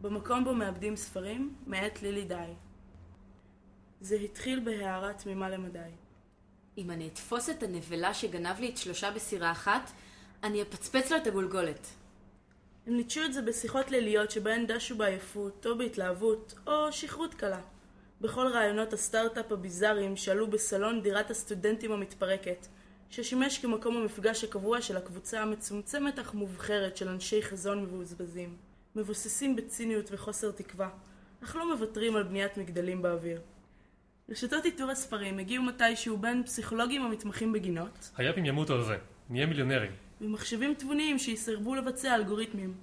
במקום בו מאבדים ספרים, מאת לילי די. זה התחיל בהערה תמימה למדי. אם אני אתפוס את הנבלה שגנב לי את שלושה בסירה אחת, אני אפצפץ לו את הגולגולת. הם ניטשו את זה בשיחות ליליות שבהן דשו בעייפות, או בהתלהבות, או שכרות קלה. בכל רעיונות הסטארט-אפ הביזאריים שעלו בסלון דירת הסטודנטים המתפרקת, ששימש כמקום המפגש הקבוע של הקבוצה המצומצמת אך מובחרת של אנשי חזון מבוזבזים. מבוססים בציניות וחוסר תקווה, אך לא מוותרים על בניית מגדלים באוויר. רשתות איתור הספרים הגיעו מתישהו בין פסיכולוגים המתמחים בגינות, היאפים ימותו על זה. נהיה מיליונרים. ומחשבים תבוניים שיסרבו לבצע אלגוריתמים.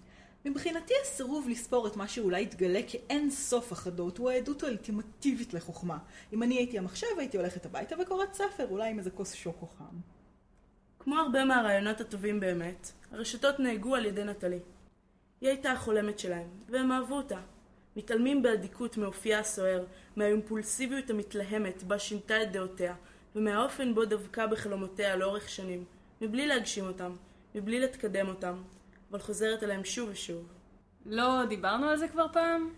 מבחינתי הסירוב לספור את מה שאולי יתגלה כאין סוף אחדות הוא העדות האולטימטיבית לחוכמה. אם אני הייתי המחשב הייתי הולכת הביתה וקוראת ספר, אולי עם איזה כוס שוקו חם. כמו הרבה מהרעיונות הטובים באמת, הרשתות נהגו על ידי נטלי. היא הייתה החולמת שלהם, והם אהבו אותה. מתעלמים באדיקות מאופייה הסוער, מהאימפולסיביות המתלהמת בה שינתה את דעותיה, ומהאופן בו דבקה בחלומותיה לאורך שנים, מבלי להגשים אותם, מבלי לתקדם אותם, אבל חוזרת אליהם שוב ושוב. לא דיברנו על זה כבר פעם?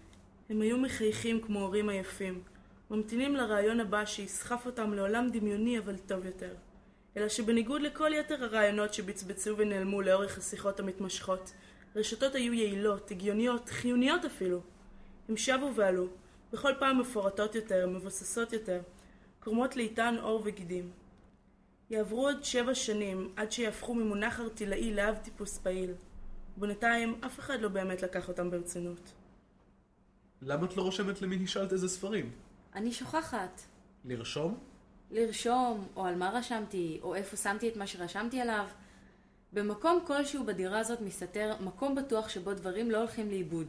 הם היו מחייכים כמו הורים עייפים, ממתינים לרעיון הבא שיסחף אותם לעולם דמיוני אבל טוב יותר. אלא שבניגוד לכל יתר הרעיונות שבצבצו ונעלמו לאורך השיחות המתמשכות, הרשתות היו יעילות, הגיוניות, חיוניות אפילו. הם שבו ועלו, בכל פעם מפורטות יותר, מבוססות יותר, קורמות לאיתן עור וגידים. יעברו עוד שבע שנים עד שיהפכו ממונח ארטילאי לאב טיפוס פעיל. ובינתיים אף אחד לא באמת לקח אותם ברצינות. למה את לא רושמת למי השאלת איזה ספרים? אני שוכחת. לרשום? לרשום, או על מה רשמתי, או איפה שמתי את מה שרשמתי עליו. במקום כלשהו בדירה הזאת מסתתר מקום בטוח שבו דברים לא הולכים לאיבוד,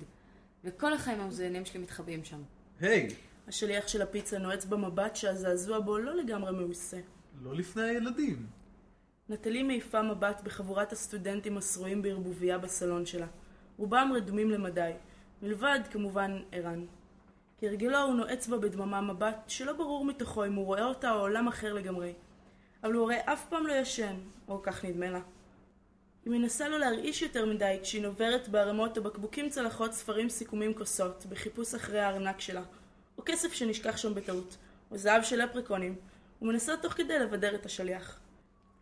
וכל החיים המזוינים שלי מתחבאים שם. היי, השליח של הפיצה נועץ במבט שהזעזוע בו לא לגמרי מעושה. לא לפני הילדים. נטלי מעיפה מבט בחבורת הסטודנטים השרועים בערבוביה בסלון שלה. רובם רדומים למדי, מלבד כמובן ערן. כהרגלו הוא נועץ בה בדממה מבט שלא ברור מתוכו אם הוא רואה אותה או עולם אחר לגמרי. אבל הוא הרי אף פעם לא ישן, או כך נדמה לה. היא מנסה לא להרעיש יותר מדי כשהיא נוברת בערימות או בקבוקים צלחות ספרים סיכומים כוסות בחיפוש אחרי הארנק שלה, או כסף שנשכח שם בטעות, או זהב של לפרקונים, ומנסה תוך כדי לבדר את השליח.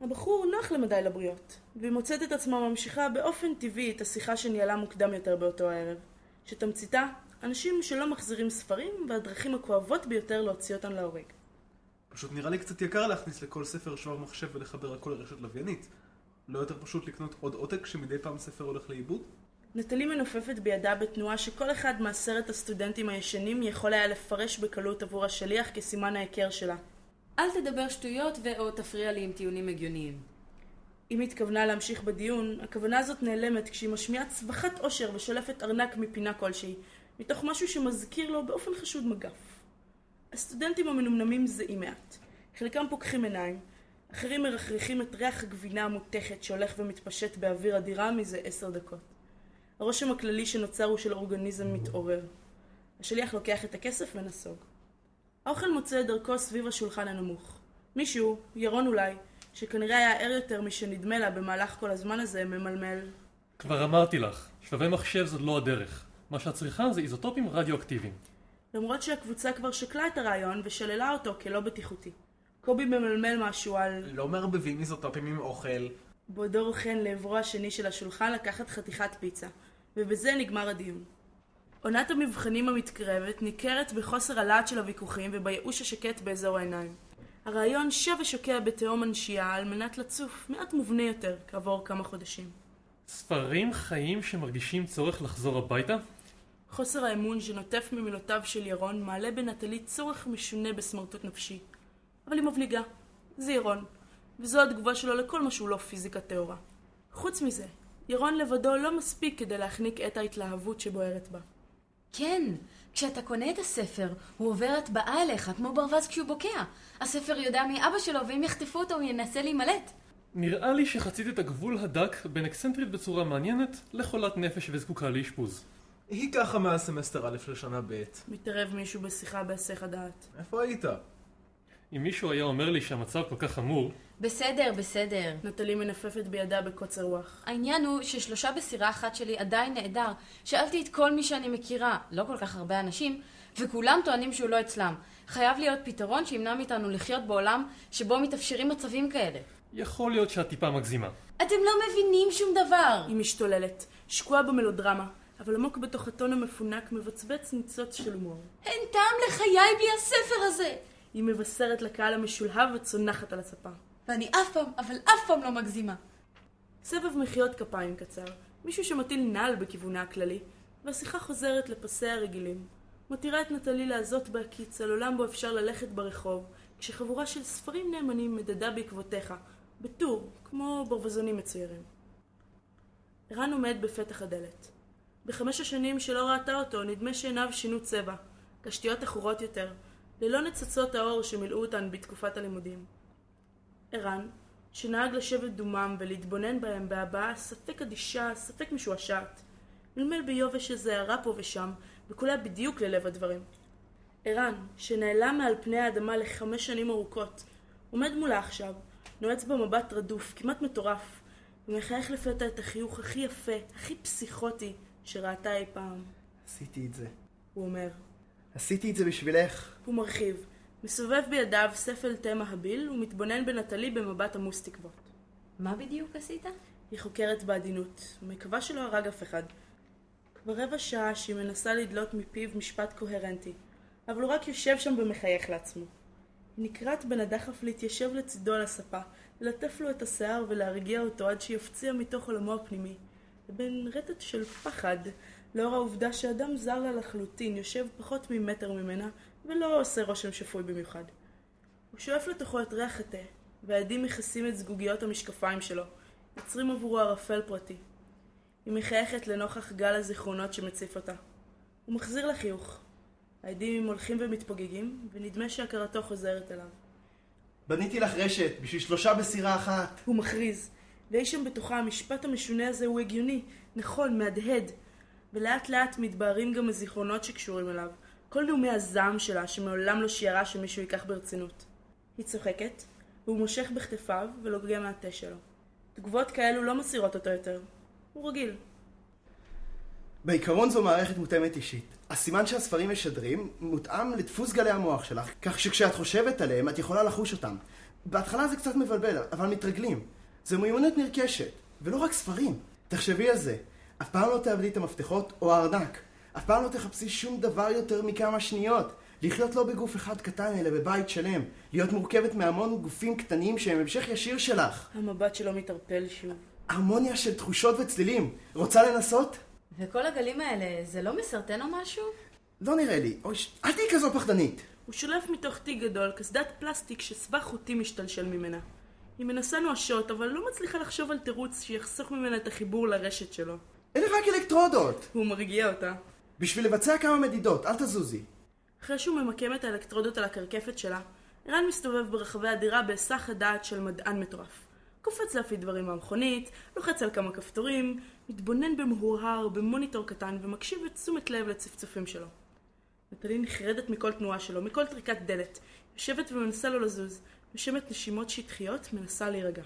הבחור נוח למדי לבריות, והיא מוצאת את עצמה ממשיכה באופן טבעי את השיחה שניהלה מוקדם יותר באותו הערב, שתמציתה אנשים שלא מחזירים ספרים והדרכים הכואבות ביותר להוציא אותן להורג. פשוט נראה לי קצת יקר להכניס לכל ספר שבב מחשב ולחבר הכל לרשת לוויינית. לא יותר פשוט לקנות עוד עותק כשמדי פעם ספר הולך לאיבוד? נטלי מנופפת בידה בתנועה שכל אחד מעשרת הסטודנטים הישנים יכול היה לפרש בקלות עבור השליח כסימן ההיכר שלה. אל תדבר שטויות ו/או תפריע לי עם טיעונים הגיוניים. אם התכוונה להמשיך בדיון, הכוונה הזאת נעלמת כשהיא משמיעה צווחת עושר ושולפת ארנק מפינה כלשהי, מתוך משהו שמזכיר לו באופן חשוד מגף. הסטודנטים המנומנמים זהים מעט. חלקם פוקחים עיניים, אחרים מרחרחים את ריח הגבינה המותכת שהולך ומתפשט באוויר הדירה מזה עשר דקות. הרושם הכללי שנוצר הוא של אורגניזם מתעורר. השליח לוקח את הכסף ונסוג. האוכל מוצא את דרכו סביב השולחן הנמוך. מישהו, ירון אולי, שכנראה היה ער יותר משנדמה לה במהלך כל הזמן הזה, ממלמל. כבר אמרתי לך, שבבי מחשב זאת לא הדרך. מה שאת צריכה זה איזוטופים רדיואקטיביים. למרות שהקבוצה כבר שקלה את הרעיון ושללה אותו כלא בטיחותי. קובי ממלמל משהו על לא מערבבים איזוטופים עם אוכל. בעודו רוכן לעברו השני של השולחן לקחת חתיכת פיצה, ובזה נגמר הדיון. עונת המבחנים המתקרבת ניכרת בחוסר הלהט של הוויכוחים ובייאוש השקט באזור העיניים. הרעיון שב ושוקע בתהום הנשייה על מנת לצוף מעט מובנה יותר כעבור כמה חודשים. ספרים חיים שמרגישים צורך לחזור הביתה? חוסר האמון שנוטף ממילותיו של ירון מעלה בנטלי צורך משונה בסמרטוט נפשי. אבל היא מבליגה. זה ירון. וזו התגובה שלו לכל מה שהוא לא פיזיקה טהורה. חוץ מזה, ירון לבדו לא מספיק כדי להחניק את ההתלהבות שבוערת בה. כן, כשאתה קונה את הספר, הוא עובר הטבעה אליך, כמו ברווז כשהוא בוקע. הספר יודע מי אבא שלו, ואם יחטפו אותו הוא ינסה להימלט. נראה לי שחצית את הגבול הדק בין אקסנטרית בצורה מעניינת לחולת נפש וזקוקה לאשפוז. היא ככה מהסמסטר א' לשנה ב'. מתערב מישהו בשיחה בהיסח הדעת. איפה היית? אם מישהו היה אומר לי שהמצב כל כך חמור, בסדר, בסדר. נטלי מנפפת בידה בקוצר רוח. העניין הוא ששלושה בסירה אחת שלי עדיין נעדר. שאלתי את כל מי שאני מכירה, לא כל כך הרבה אנשים, וכולם טוענים שהוא לא אצלם. חייב להיות פתרון שימנע מאיתנו לחיות בעולם שבו מתאפשרים מצבים כאלה. יכול להיות שאת טיפה מגזימה. אתם לא מבינים שום דבר! היא משתוללת, שקועה במלודרמה, אבל עמוק בתוך הטון המפונק מבצבץ ניצוץ של הומור. אין טעם לחיי בלי הספר הזה! היא מבשרת לקהל המשולהב וצונחת על הספה. ואני אף פעם, אבל אף פעם לא מגזימה. סבב מחיאות כפיים קצר, מישהו שמטיל נעל בכיוונה הכללי, והשיחה חוזרת לפסי הרגילים. מותירה את נטלי לעזות בהקיץ על עולם בו אפשר ללכת ברחוב, כשחבורה של ספרים נאמנים מדדה בעקבותיך, בטור, כמו ברווזונים מצוירים. ערן עומד בפתח הדלת. בחמש השנים שלא ראתה אותו, נדמה שעיניו שינו צבע, קשתיות עכורות יותר, ללא ניצוצות האור שמילאו אותן בתקופת הלימודים. ערן, שנהג לשבת דומם ולהתבונן בהם בהבעה ספק אדישה, ספק משועשעת, מלמל ביובש איזה הערה פה ושם, וקולע בדיוק ללב הדברים. ערן, שנעלם מעל פני האדמה לחמש שנים ארוכות, עומד מולה עכשיו, נועץ במבט רדוף, כמעט מטורף, ומחייך לפתע את החיוך הכי יפה, הכי פסיכוטי, שראתה אי פעם. עשיתי את זה. הוא אומר. עשיתי את זה בשבילך. הוא מרחיב, מסובב בידיו ספל תה מהביל ומתבונן בנטלי במבט עמוס תקוות. מה בדיוק עשית? היא חוקרת בעדינות, ומקווה שלא הרג אף אחד. כבר רבע שעה שהיא מנסה לדלות מפיו משפט קוהרנטי, אבל הוא רק יושב שם ומחייך לעצמו. היא נקראת בין הדחף להתיישב לצידו על הספה, ללטף לו את השיער ולהרגיע אותו עד שיפציע מתוך עולמו הפנימי, לבין רטט של פחד, לאור העובדה שאדם זר לה לחלוטין יושב פחות ממטר ממנה ולא עושה רושם שפוי במיוחד. הוא שואף לתוכו את ריח התה, והעדים מכסים את זגוגיות המשקפיים שלו, יוצרים עבורו ערפל פרטי. היא מחייכת לנוכח גל הזיכרונות שמציף אותה. הוא מחזיר לה חיוך. העדים הולכים ומתפוגגים, ונדמה שהכרתו חוזרת אליו. בניתי לך רשת, בשביל שלושה בסירה אחת. הוא מכריז, ואי שם בתוכה המשפט המשונה הזה הוא הגיוני, נכון, מהדהד. ולאט לאט מתבהרים גם הזיכרונות שקשורים אליו. כל נאומי הזעם שלה, שמעולם לא שיערה שמישהו ייקח ברצינות. היא צוחקת, והוא מושך בכתפיו ולוגע מהתה שלו. תגובות כאלו לא מסירות אותו יותר. הוא רגיל. בעיקרון זו מערכת מותאמת אישית. הסימן שהספרים משדרים מותאם לדפוס גלי המוח שלך, כך שכשאת חושבת עליהם את יכולה לחוש אותם. בהתחלה זה קצת מבלבל, אבל מתרגלים. זו מיומנות נרכשת, ולא רק ספרים. תחשבי על זה. אף פעם לא תאבדי את המפתחות או הארנק. אף פעם לא תחפשי שום דבר יותר מכמה שניות. לחיות לא בגוף אחד קטן, אלא בבית שלם. להיות מורכבת מהמון גופים קטנים שהם המשך ישיר שלך. המבט שלו מתערפל שוב. הרמוניה של תחושות וצלילים. רוצה לנסות? וכל הגלים האלה, זה לא מסרטן או משהו? לא נראה לי. אוי, ש- אל תהיי כזו פחדנית. הוא שולף מתוך תיק גדול קסדת פלסטיק שסבך חוטי משתלשל ממנה. היא מנסה נואשות, אבל לא מצליחה לחשוב על תירוץ שיחסוך ממנה את החיבור לרשת שלו. אלה רק אלקטרודות. הוא מרגיע אותה. בשביל לבצע כמה מדידות, אל תזוזי. אחרי שהוא ממקם את האלקטרודות על הקרקפת שלה, ערן מסתובב ברחבי הדירה בהיסח הדעת של מדען מטורף. קופץ להפעיל דברים מהמכונית, לוחץ על כמה כפתורים, מתבונן במהורהר במוניטור קטן ומקשיב בתשומת לב לצפצופים שלו. נטלי נחרדת מכל תנועה שלו, מכל טריקת דלת. יושבת ומנסה לא לזוז. נושמת נשימות שטחיות, מנסה להירגע.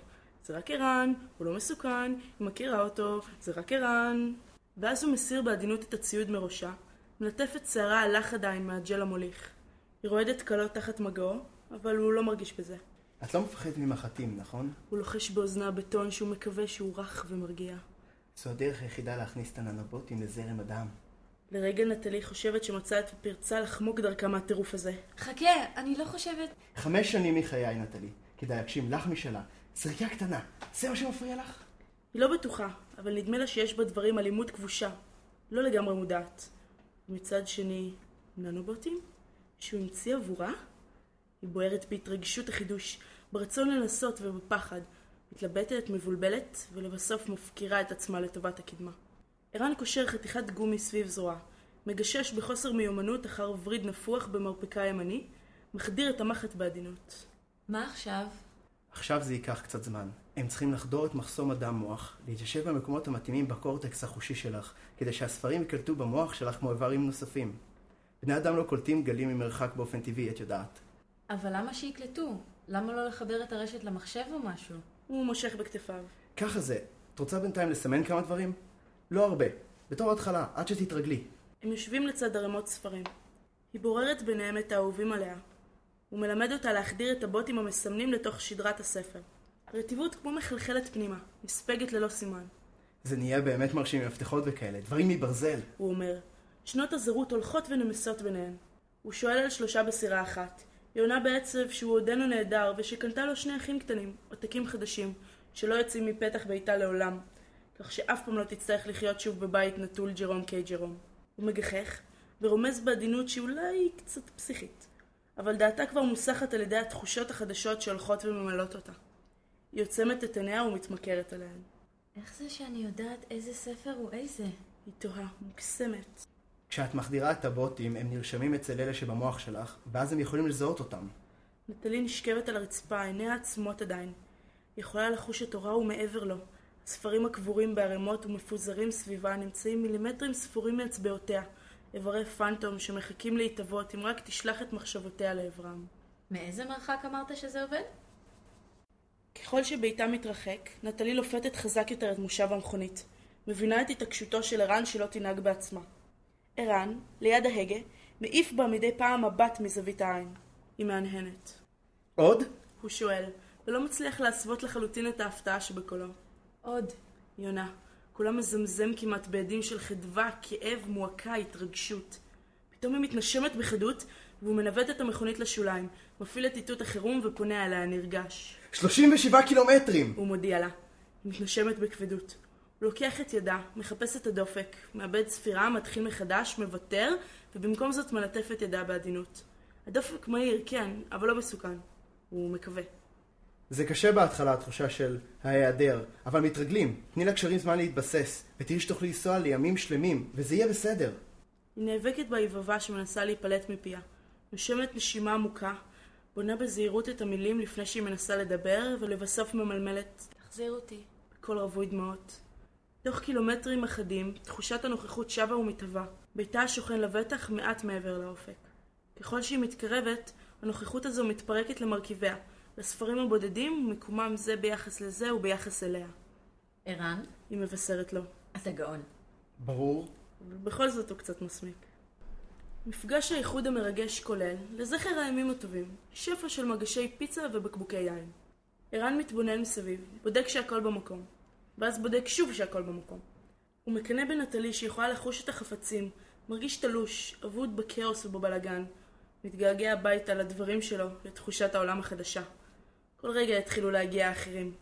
זה רק ערן, הוא לא מסוכן, היא מכירה אותו, זה רק ערן. ואז הוא מסיר בעדינות את הציוד מראשה, מלטף את שערה הלך עדיין מהג'ל המוליך. היא רועדת קלות תחת מגעו, אבל הוא לא מרגיש בזה. את לא מפחדת ממחטים, נכון? הוא לוחש באוזנה בטון שהוא מקווה שהוא רך ומרגיע. זו הדרך היחידה להכניס את הננובוטים לזרם הדם. לרגע נטלי חושבת שמצאה את הפרצה לחמוק דרכה מהטירוף הזה. חכה, אני לא חושבת... חמש שנים מחיי, נטלי. כדאי להגשים לך משלה. זריקה קטנה. זה מה שמפריע לך? היא לא בטוחה, אבל נדמה לה שיש בדברים אלימות כבושה. לא לגמרי מודעת. ומצד שני, ננובוטים? שהוא המציא עבורה? היא בוערת בהתרגשות החידוש, ברצון לנסות ובפחד. מתלבטת, מבולבלת, ולבסוף מפקירה את עצמה לטובת הקדמה. ערן קושר חתיכת גומי סביב זרועה, מגשש בחוסר מיומנות אחר וריד נפוח במרפקה הימני, מחדיר את המחט בעדינות. מה עכשיו? עכשיו זה ייקח קצת זמן. הם צריכים לחדור את מחסום הדם מוח, להתיישב במקומות המתאימים בקורטקס החושי שלך, כדי שהספרים ייקלטו במוח שלך כמו איברים נוספים. בני אדם לא קולטים גלים ממרחק באופן טבעי, את יודעת. אבל למה שיקלטו? למה לא לחבר את הרשת למחשב או משהו? הוא מושך בכתפיו. ככה זה. את רוצה בינתיים לסמן כמה דברים? לא הרבה. בתור התחלה, עד שתתרגלי. הם יושבים לצד ערימות ספרים. היא בוררת ביניהם את האהובים עליה. הוא מלמד אותה להחדיר את הבוטים המסמנים לתוך שדרת הספר. הרטיבות כמו מחלחלת פנימה, נספגת ללא סימן. זה נהיה באמת מרשים מפתחות וכאלה, דברים מברזל. הוא אומר. שנות הזרות הולכות ונמסות ביניהן. הוא שואל על שלושה בסירה אחת. היא עונה בעצב שהוא עודנו נהדר ושקנתה לו שני אחים קטנים, עותקים חדשים, שלא יוצאים מפתח ביתה לעולם, כך שאף פעם לא תצטרך לחיות שוב בבית נטול ג'רום קיי ג'רום. הוא מגחך, ורומז בעדינות שאולי היא קצת פסיכית, אבל דעתה כבר מוסחת על ידי התחושות החדשות שהולכות וממלאות אותה. היא עוצמת את עיניה ומתמכרת אליהן. איך זה שאני יודעת איזה ספר הוא איזה? היא תוהה, מוקסמת. כשאת מחדירה את הבוטים, הם נרשמים אצל אלה שבמוח שלך, ואז הם יכולים לזהות אותם. נטלי נשכבת על הרצפה, עיניה עצמות עדיין. היא יכולה לחוש את אורה ומעבר לו. הספרים הקבורים בערימות ומפוזרים סביבה נמצאים מילימטרים ספורים מאצבעותיה, איברי פנטום שמחכים להתהוות אם רק תשלח את מחשבותיה לעברם. מאיזה מרחק אמרת שזה עובד? ככל שביתה מתרחק, נטלי לופתת חזק יותר את מושב המכונית. מבינה את התעקשותו של ערן שלא תנהג בעצמה. ערן, ליד ההגה, מעיף בה מדי פעם מבט מזווית העין. היא מהנהנת. עוד? הוא שואל, ולא מצליח להסוות לחלוטין את ההפתעה שבקולו. עוד. יונה, קולה מזמזם כמעט בעדים של חדווה, כאב, מועקה, התרגשות. פתאום היא מתנשמת בחדות, והוא מנווט את המכונית לשוליים, מפעיל את איתות החירום ופונה אליה נרגש. 37 קילומטרים! הוא מודיע לה. היא מתנשמת בכבדות. הוא לוקח את ידה, מחפש את הדופק, מאבד ספירה, מתחיל מחדש, מוותר, ובמקום זאת מלטף את ידה בעדינות. הדופק מהיר, כן, אבל לא מסוכן. הוא מקווה. זה קשה בהתחלה התחושה של ההיעדר, אבל מתרגלים. תני לקשרים זמן להתבסס, ותראי שתוכלי לנסוע לימים שלמים, וזה יהיה בסדר. היא נאבקת ביבבה שמנסה להיפלט מפיה. נושמת נשימה עמוקה, בונה בזהירות את המילים לפני שהיא מנסה לדבר, ולבסוף ממלמלת תחזיר אותי. בקול רווי דמעות. תוך קילומטרים אחדים, תחושת הנוכחות שבה ומתהווה. ביתה השוכן לבטח מעט מעבר לאופק. ככל שהיא מתקרבת, הנוכחות הזו מתפרקת למרכיביה, לספרים הבודדים, מיקומם זה ביחס לזה וביחס אליה. ערן, היא מבשרת לו. אתה גאון. ברור. בכל זאת הוא קצת מסמיק. מפגש האיחוד המרגש כולל, לזכר הימים הטובים, שפע של מגשי פיצה ובקבוקי יין. ערן מתבונן מסביב, בודק שהכל במקום, ואז בודק שוב שהכל במקום. הוא מקנא בנטלי שיכולה לחוש את החפצים, מרגיש תלוש, אבוד בכאוס ובבלגן, מתגעגע הביתה לדברים שלו, לתחושת העולם החדשה. כל רגע התחילו להגיע האחרים.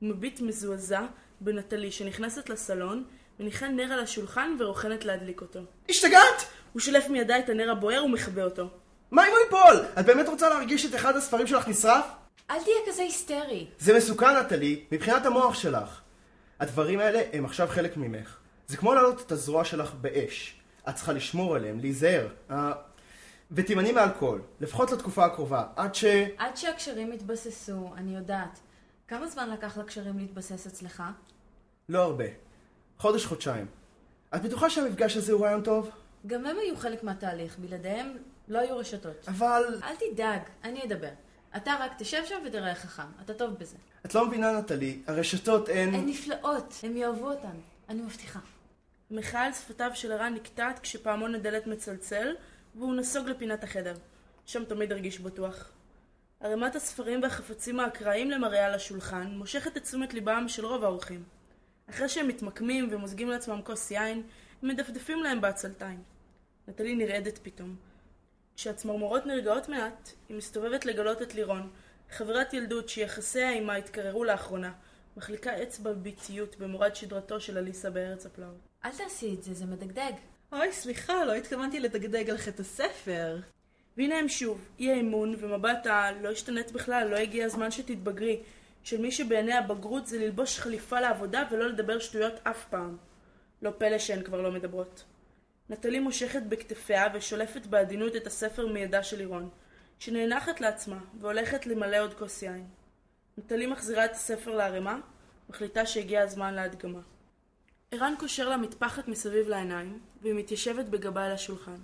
הוא מביט מזועזע בנטלי שנכנסת לסלון, מניחה נר על השולחן ורוכנת להדליק אותו. השתגעת? הוא שולף מידה את הנר הבוער ומכבה אותו. מה אם הוא ייפול? את באמת רוצה להרגיש את אחד הספרים שלך נשרף? אל תהיה כזה היסטרי. זה מסוכן, נטלי, מבחינת המוח שלך. הדברים האלה הם עכשיו חלק ממך. זה כמו להעלות את הזרוע שלך באש. את צריכה לשמור עליהם, להיזהר. ותימני מאלכוהול, לפחות לתקופה הקרובה, עד ש... עד שהקשרים יתבססו, אני יודעת. כמה זמן לקח לקשרים להתבסס אצלך? לא הרבה. חודש-חודשיים. את בטוחה שהמפגש הזה הוא רעיון טוב? גם הם היו חלק מהתהליך, בלעדיהם לא היו רשתות. אבל... אל תדאג, אני אדבר. אתה רק תשב שם ותראה חכם, אתה טוב בזה. את לא מבינה, נטלי, הרשתות הן... הן נפלאות, הם יאהבו אותן, אני מבטיחה. על שפתיו של ערן נקטעת כשפעמון הדלת מצלצל, והוא נסוג לפינת החדר. שם תמיד הרגיש בטוח. ערימת הספרים והחפצים האקראיים למראה על השולחן מושכת את תשומת ליבם של רוב האורחים. אחרי שהם מתמקמים ומוזגים לעצמם כוס יין, הם מדפדפים להם בעצלתיים. נטלי נרעדת פתאום. כשהצמרמורות נרגעות מעט, היא מסתובבת לגלות את לירון, חברת ילדות שיחסיה עימה התקררו לאחרונה, מחליקה אצבע באיטיות במורד שדרתו של אליסה בארץ הפלאות. אל תעשי את זה, זה מדגדג. אוי, סליחה, לא התכוונתי לדגדג על חטא הספר. והנה הם שוב, אי האמון ומבט ה... לא השתנית בכלל, לא הגיע הזמן שתתבגרי, של מי שבעיני הבגרות זה ללבוש חליפה לעבודה ולא לדבר שטויות אף פעם. לא פלא שהן כבר לא מדברות. נטלי מושכת בכתפיה ושולפת בעדינות את הספר מידה של לירון, שנאנחת לעצמה והולכת למלא עוד כוס יין. נטלי מחזירה את הספר לערימה, מחליטה שהגיע הזמן להדגמה. ערן קושר לה מטפחת מסביב לעיניים, והיא מתיישבת בגבה אל השולחן.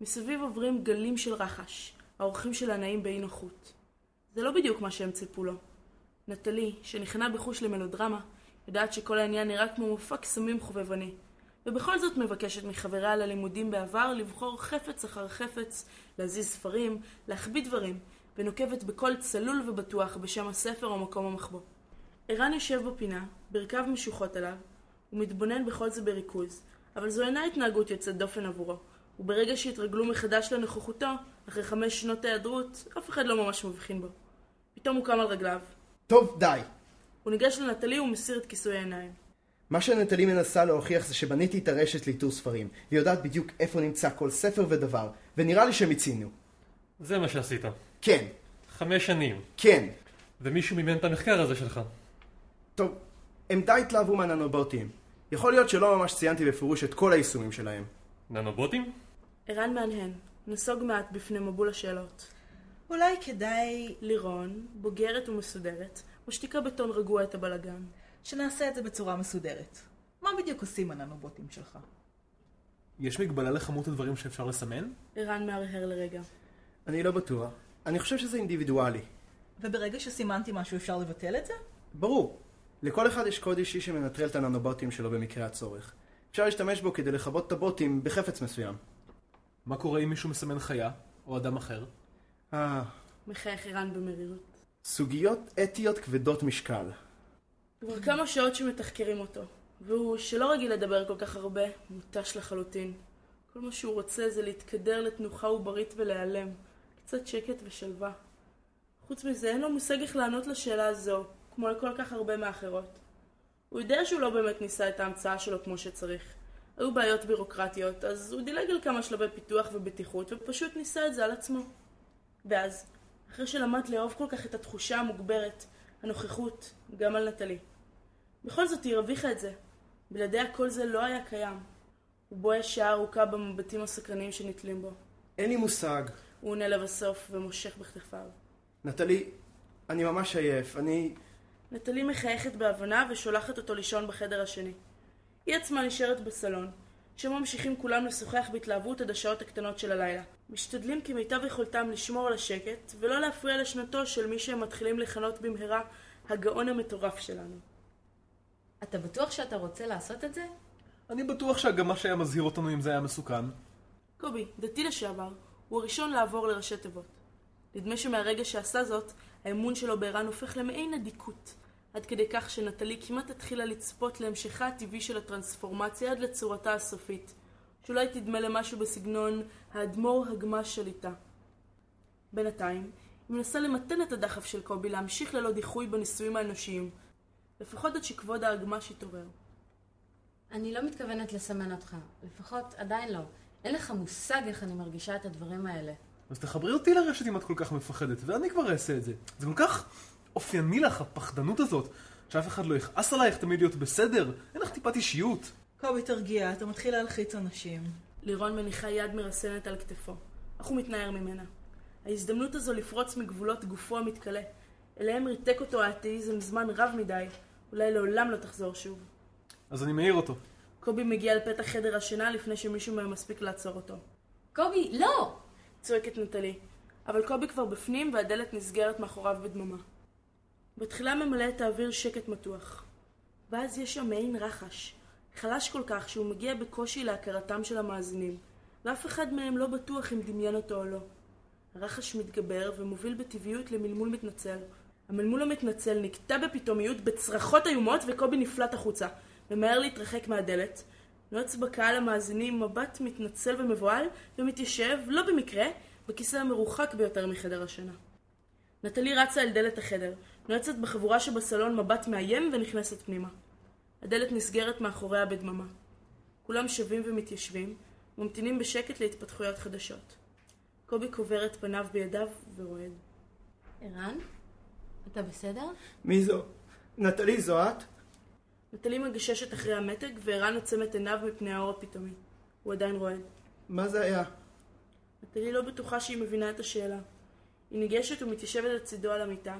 מסביב עוברים גלים של רחש. האורחים שלה נעים באי נוחות. זה לא בדיוק מה שהם ציפו לו. נטלי, שנכנעה בחוש למלודרמה, יודעת שכל העניין נראה כמו מופע קסמים חובבני, ובכל זאת מבקשת מחבריה ללימודים בעבר לבחור חפץ אחר חפץ, להזיז ספרים, להחביא דברים, ונוקבת בקול צלול ובטוח בשם הספר או מקום המחבוא. ערן יושב בפינה, ברכיו משוחות עליו, ומתבונן בכל זה בריכוז, אבל זו אינה התנהגות יוצאת דופן עבורו, וברגע שהתרגלו מחדש לנוכחותו, אחרי חמש שנות היעדרות, אף אחד לא ממש מבחין בו. פתאום הוא קם על רגליו. טוב, די. הוא ניגש לנטלי ומסיר את כיסוי העיניים. מה שנטלי מנסה להוכיח זה שבניתי את הרשת לאיתור ספרים, והיא יודעת בדיוק איפה נמצא כל ספר ודבר, ונראה לי שמיצינו. זה מה שעשית. כן, חמש שנים. כן. ומישהו מימן את המחקר הזה שלך. טוב, הם די התלהבו מהננובוטים. יכול להיות שלא ממש ציינתי בפירוש את כל היישומים שלהם. ננובוטים? ערן מהנהן, נסוג מעט בפני מבול השאלות. אולי כדאי לירון, בוגרת ומסודרת, משתיקה בטון רגוע את הבלגן. שנעשה את זה בצורה מסודרת. מה בדיוק עושים הננובוטים שלך? יש מגבלה לכמות הדברים שאפשר לסמן? ערן מהרהר לרגע. אני לא בטוח. אני חושב שזה אינדיבידואלי. וברגע שסימנתי משהו אפשר לבטל את זה? ברור. לכל אחד יש קוד אישי שמנטרל את הננובוטים שלו במקרה הצורך. אפשר להשתמש בו כדי לכבות את הבוטים בחפץ מסוים. מה קורה אם מישהו מסמן חיה? או אדם אחר? אה, מחייך ערן במרירות. סוגיות אתיות כבדות משקל. כבר כמה שעות שמתחקרים אותו, והוא, שלא רגיל לדבר כל כך הרבה, מותש לחלוטין. כל מה שהוא רוצה זה להתקדר לתנוחה עוברית ולהיעלם. קצת שקט ושלווה. חוץ מזה, אין לו מושג איך לענות לשאלה הזו, כמו לכל כך הרבה מאחרות. הוא יודע שהוא לא באמת ניסה את ההמצאה שלו כמו שצריך. היו בעיות בירוקרטיות, אז הוא דילג על כמה שלבי פיתוח ובטיחות, ופשוט ניסה את זה על עצמו. ואז, אחרי שלמד לאהוב כל כך את התחושה המוגברת, הנוכחות, גם על נטלי. בכל זאת היא הרוויחה את זה. בלעדיה כל זה לא היה קיים. הוא בוהה שעה ארוכה במבטים הסקרניים שנתלים בו. אין לי מושג. הוא עונה לבסוף ומושך בכתפיו. נטלי, אני ממש עייף. אני... נטלי מחייכת בהבנה ושולחת אותו לישון בחדר השני. היא עצמה נשארת בסלון, שם ממשיכים כולם לשוחח בהתלהבות עד השעות הקטנות של הלילה. משתדלים כמיטב יכולתם לשמור על השקט, ולא להפריע לשנתו של מי שהם מתחילים לכנות במהרה הגאון המטורף שלנו. אתה בטוח שאתה רוצה לעשות את זה? אני בטוח שהגמש היה מזהיר אותנו אם זה היה מסוכן. קובי, דתי לשעבר, הוא הראשון לעבור לראשי תיבות. נדמה שמהרגע שעשה זאת, האמון שלו בערן הופך למעין אדיקות, עד כדי כך שנטלי כמעט התחילה לצפות להמשכה הטבעי של הטרנספורמציה עד לצורתה הסופית, שאולי תדמה למשהו בסגנון האדמו"ר הגמש שליטה. בינתיים, היא מנסה למתן את הדחף של קובי להמשיך ללא דיחוי בניסויים האנושיים, לפחות עד שכבוד הגמש יתעורר. אני לא מתכוונת לסמן אותך. לפחות עדיין לא. אין לך מושג איך אני מרגישה את הדברים האלה. אז תחברי אותי לרשת אם את כל כך מפחדת, ואני כבר אעשה את זה. זה כל כך אופייני לך, הפחדנות הזאת, שאף אחד לא יכעס עלייך תמיד להיות בסדר, אין לך טיפת אישיות. קובי תרגיע, אתה מתחיל להלחיץ אנשים. לירון מניחה יד מרסנת על כתפו, אך הוא מתנער ממנה. ההזדמנות הזו לפרוץ מגבולות גופו המתכלה, אליהם ריתק אותו האתאיזם זמן רב מדי, אולי לעולם לא תחזור שוב. אז אני מעיר אותו. קובי מגיע אל פתח חדר השינה לפני שמישהו מהם מספיק לעצור אותו. קובי, לא! צועקת נטלי, אבל קובי כבר בפנים והדלת נסגרת מאחוריו בדממה. בתחילה ממלא את האוויר שקט מתוח. ואז יש שם מעין רחש, חלש כל כך שהוא מגיע בקושי להכרתם של המאזינים, ואף אחד מהם לא בטוח אם דמיין אותו או לא. הרחש מתגבר ומוביל בטבעיות למלמול מתנצל. המלמול המתנצל נקטע בפתאומיות בצרחות איומות וקובי נפלט החוצה, ממהר להתרחק מהדלת. נועץ בקהל המאזינים מבט מתנצל ומבוהל, ומתיישב, לא במקרה, בכיסא המרוחק ביותר מחדר השינה. נטלי רצה אל דלת החדר, נועצת בחבורה שבסלון מבט מאיים ונכנסת פנימה. הדלת נסגרת מאחוריה בדממה. כולם שבים ומתיישבים, ממתינים בשקט להתפתחויות חדשות. קובי קובר את פניו בידיו ורועד. ערן? אתה בסדר? מי זו? נטלי, זו את? נטלי מגששת אחרי המתג, וערן עוצם את עיניו מפני האור הפתאומי. הוא עדיין רועד. מה זה היה? נטלי לא בטוחה שהיא מבינה את השאלה. היא ניגשת ומתיישבת לצידו על המיטה,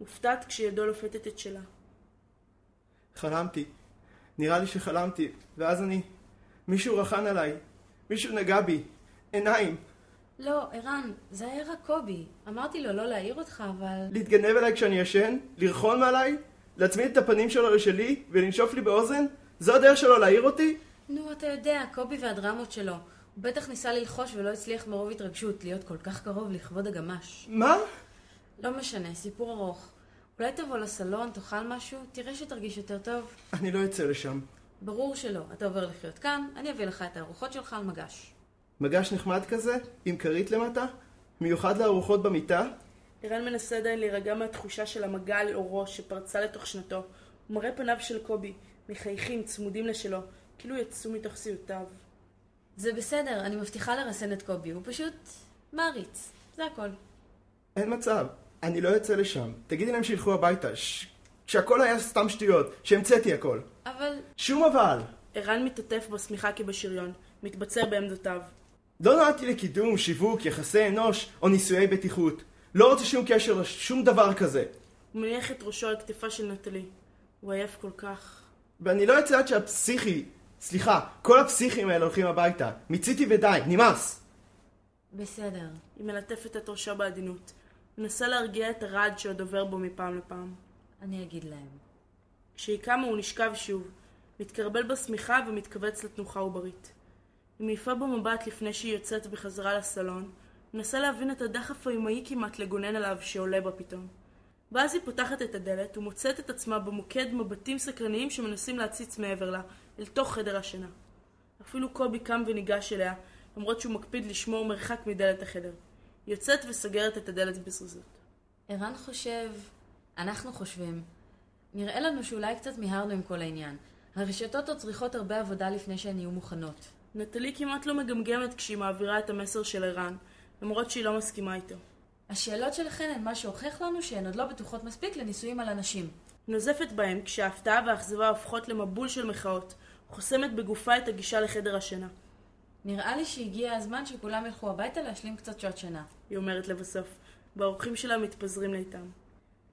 מופתעת כשידו לופתת את שלה. חלמתי. נראה לי שחלמתי, ואז אני... מישהו רחן עליי. מישהו נגע בי. עיניים. לא, ערן, זה היה רק קובי. אמרתי לו לא להעיר אותך, אבל... להתגנב אליי כשאני ישן? לרחון מעליי? להצמיד את הפנים שלו לשלי ולנשוף לי באוזן? זו הדרך שלו להעיר אותי? נו, אתה יודע, קובי והדרמות שלו. הוא בטח ניסה ללחוש ולא הצליח מרוב התרגשות להיות כל כך קרוב לכבוד הגמש. מה? לא משנה, סיפור ארוך. אולי תבוא לסלון, תאכל משהו, תראה שתרגיש יותר טוב. אני לא אצא לשם. ברור שלא. אתה עובר לחיות כאן, אני אביא לך את הארוחות שלך על מגש. מגש נחמד כזה? עם כרית למטה? מיוחד לארוחות במיטה? ערן מנסה עדיין להירגע מהתחושה של המגע על עורו שפרצה לתוך שנתו. הוא מראה פניו של קובי, מחייכים, צמודים לשלו, כאילו יצאו מתוך סיוטיו. זה בסדר, אני מבטיחה לרסן את קובי, הוא פשוט מעריץ. זה הכל. אין מצב. אני לא אצא לשם. תגידי להם שילכו הביתה. ש... שהכל היה סתם שטויות. שהמצאתי הכל. אבל שום אבל. ערן מתעטף בשמיכה כבשריון, מתבצר בעמדותיו. לא נועדתי לקידום, שיווק, יחסי אנוש או ניסויי בטיחות. לא רוצה שום קשר לשום דבר כזה. הוא מניח את ראשו על כתפה של נטלי. הוא עייף כל כך. ואני לא אצא עד שהפסיכי... סליחה, כל הפסיכים האלה הולכים הביתה. מיציתי ודי, נמאס. בסדר. היא מלטפת את ראשו בעדינות. מנסה להרגיע את הרעד שעוד עובר בו מפעם לפעם. אני אגיד להם. כשהיא קמה הוא נשכב שוב, מתקרבל בשמיכה ומתכווץ לתנוחה עוברית. היא מעיפה בו מבט לפני שהיא יוצאת בחזרה לסלון, מנסה להבין את הדחף האימהי כמעט לגונן עליו שעולה בה פתאום. ואז היא פותחת את הדלת ומוצאת את עצמה במוקד מבטים סקרניים שמנסים להציץ מעבר לה, אל תוך חדר השינה. אפילו קובי קם וניגש אליה, למרות שהוא מקפיד לשמור מרחק מדלת החדר. היא יוצאת וסוגרת את הדלת בזריזות. ערן חושב, אנחנו חושבים, נראה לנו שאולי קצת מיהרנו עם כל העניין. הרשתות עוד צריכות הרבה עבודה לפני שהן יהיו מוכנות. נטלי כמעט לא מגמגמת כשהיא מעבירה את המסר של ערן, למרות שהיא לא מסכימה איתו. השאלות שלכן הן מה שהוכיח לנו שהן עוד לא בטוחות מספיק לניסויים על אנשים. נוזפת בהם כשההפתעה והאכזבה הופכות למבול של מחאות, חוסמת בגופה את הגישה לחדר השינה. נראה לי שהגיע הזמן שכולם ילכו הביתה להשלים קצת שעות שינה. היא אומרת לבסוף, והאורחים שלה מתפזרים לאיתם.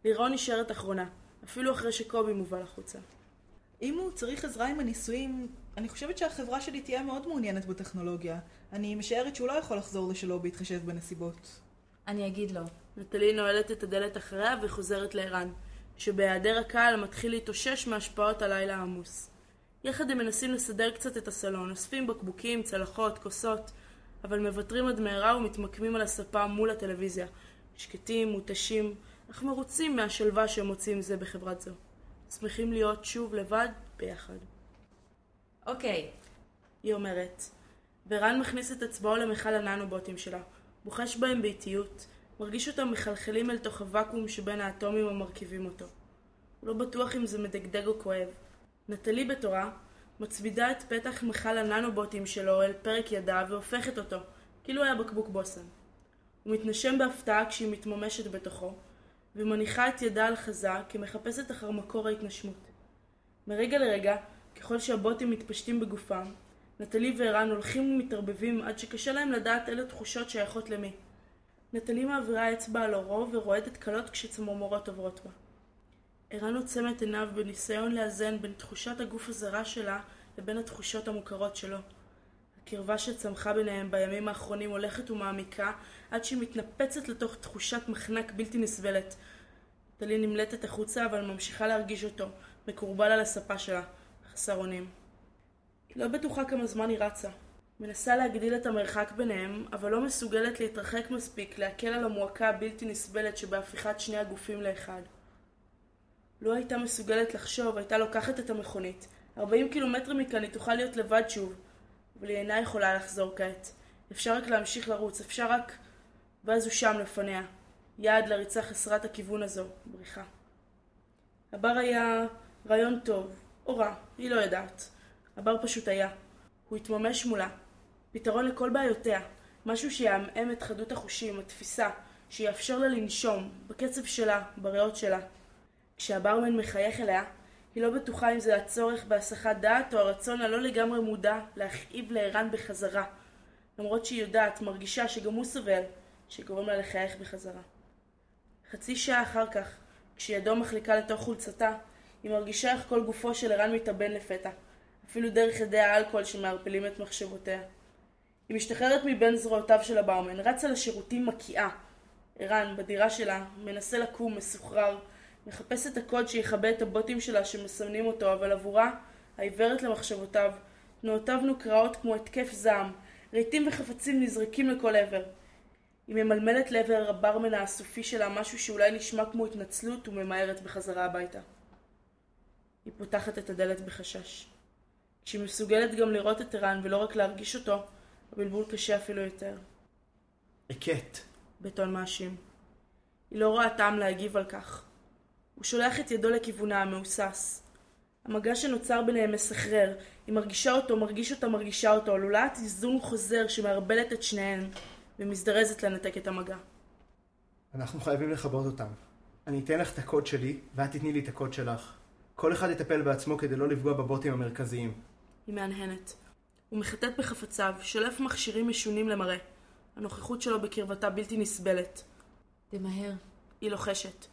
לירון נשארת אחרונה, אפילו אחרי שקובי מובל החוצה. אם הוא צריך עזרה עם הניסויים, אני חושבת שהחברה שלי תהיה מאוד מעוניינת בטכנולוגיה. אני משערת שהוא לא יכול לחזור לשלו בהתחשב בנסיבות. אני אגיד לו. נטלי נועלת את הדלת אחריה וחוזרת לערן, שבהיעדר הקהל מתחיל להתאושש מהשפעות הלילה העמוס. יחד הם מנסים לסדר קצת את הסלון, אוספים בקבוקים, צלחות, כוסות, אבל מוותרים עד מהרה ומתמקמים על הספה מול הטלוויזיה, שקטים, מותשים, אך מרוצים מהשלווה שהם מוצאים זה בחברת זו. שמחים להיות שוב לבד, ביחד. אוקיי, היא אומרת. ורן מכניס את אצבעו למכל הננובוטים שלה, בוחש בהם באיטיות, מרגיש אותם מחלחלים אל תוך הוואקום שבין האטומים המרכיבים אותו. הוא לא בטוח אם זה מדגדג או כואב. נטלי בתורה מצמידה את פתח מכל הננובוטים שלו אל פרק ידה והופכת אותו, כאילו היה בקבוק בושם. הוא מתנשם בהפתעה כשהיא מתממשת בתוכו, ומניחה את ידה על חזה כמחפשת אחר מקור ההתנשמות. מרגע לרגע, ככל שהבוטים מתפשטים בגופם, נטלי וערן הולכים ומתערבבים עד שקשה להם לדעת אילו תחושות שייכות למי. נטלי מעבירה אצבע על עורו ורועדת קלות כשצמרמורות עוברות בה. ערן עוצם את עיניו בניסיון לאזן בין תחושת הגוף הזרה שלה לבין התחושות המוכרות שלו. הקרבה שצמחה ביניהם בימים האחרונים הולכת ומעמיקה עד שהיא מתנפצת לתוך תחושת מחנק בלתי נסבלת. נטלי נמלטת החוצה אבל ממשיכה להרגיש אותו, מקורבל על הספה שלה, חסר אונים. לא בטוחה כמה זמן היא רצה. מנסה להגדיל את המרחק ביניהם, אבל לא מסוגלת להתרחק מספיק להקל על המועקה הבלתי נסבלת שבהפיכת שני הגופים לאחד. לו הייתה מסוגלת לחשוב, הייתה לוקחת את המכונית. 40 קילומטרים מכאן היא תוכל להיות לבד שוב. אבל היא אינה יכולה לחזור כעת. אפשר רק להמשיך לרוץ, אפשר רק... ואז הוא שם לפניה. יעד לריצה חסרת הכיוון הזו, בריחה. הבר היה רעיון טוב, או רע, היא לא יודעת. הבר פשוט היה. הוא התממש מולה. פתרון לכל בעיותיה. משהו שיעמעם את חדות החושים, התפיסה, שיאפשר לה לנשום, בקצב שלה, בריאות שלה. כשהברמן מחייך אליה, היא לא בטוחה אם זה הצורך בהסחת דעת או הרצון הלא לגמרי מודע להכאיב לערן בחזרה. למרות שהיא יודעת, מרגישה שגם הוא סובל, שגורם לה לחייך בחזרה. חצי שעה אחר כך, כשידו מחליקה לתוך חולצתה, היא מרגישה איך כל גופו של ערן מתאבן לפתע, אפילו דרך ידי האלכוהול שמערפלים את מחשבותיה. היא משתחררת מבין זרועותיו של הברמן, רצה לשירותים מקיאה. ערן, בדירה שלה, מנסה לקום, מסוחרר, מחפש את הקוד שיכבה את הבוטים שלה שמסמנים אותו, אבל עבורה, העיוורת למחשבותיו, תנועותיו נוקראות כמו התקף זעם, רהיטים וחפצים נזרקים לכל עבר. היא ממלמלת לעבר הברמן האסופי שלה משהו שאולי נשמע כמו התנצלות וממהרת בחזרה הביתה. היא פותחת את הדלת בחשש. כשהיא מסוגלת גם לראות את ערן ולא רק להרגיש אותו, הבלבול קשה אפילו יותר. הקט. בטון מאשים. היא לא רואה טעם להגיב על כך. הוא שולח את ידו לכיוונה המהוסס. המגע שנוצר ביניהם מסחרר. היא מרגישה אותו, מרגיש אותה, מרגישה אותו. לולאת איזון חוזר שמערבלת את שניהם, ומזדרזת לנתק את המגע. אנחנו חייבים לכבות אותם. אני אתן לך את הקוד שלי, ואת תתני לי את הקוד שלך. כל אחד יטפל בעצמו כדי לא לפגוע בבוטים המרכזיים. היא מהנהנת. הוא מחטט בחפציו, שולף מכשירים משונים למראה. הנוכחות שלו בקרבתה בלתי נסבלת. תמהר. היא לוחשת.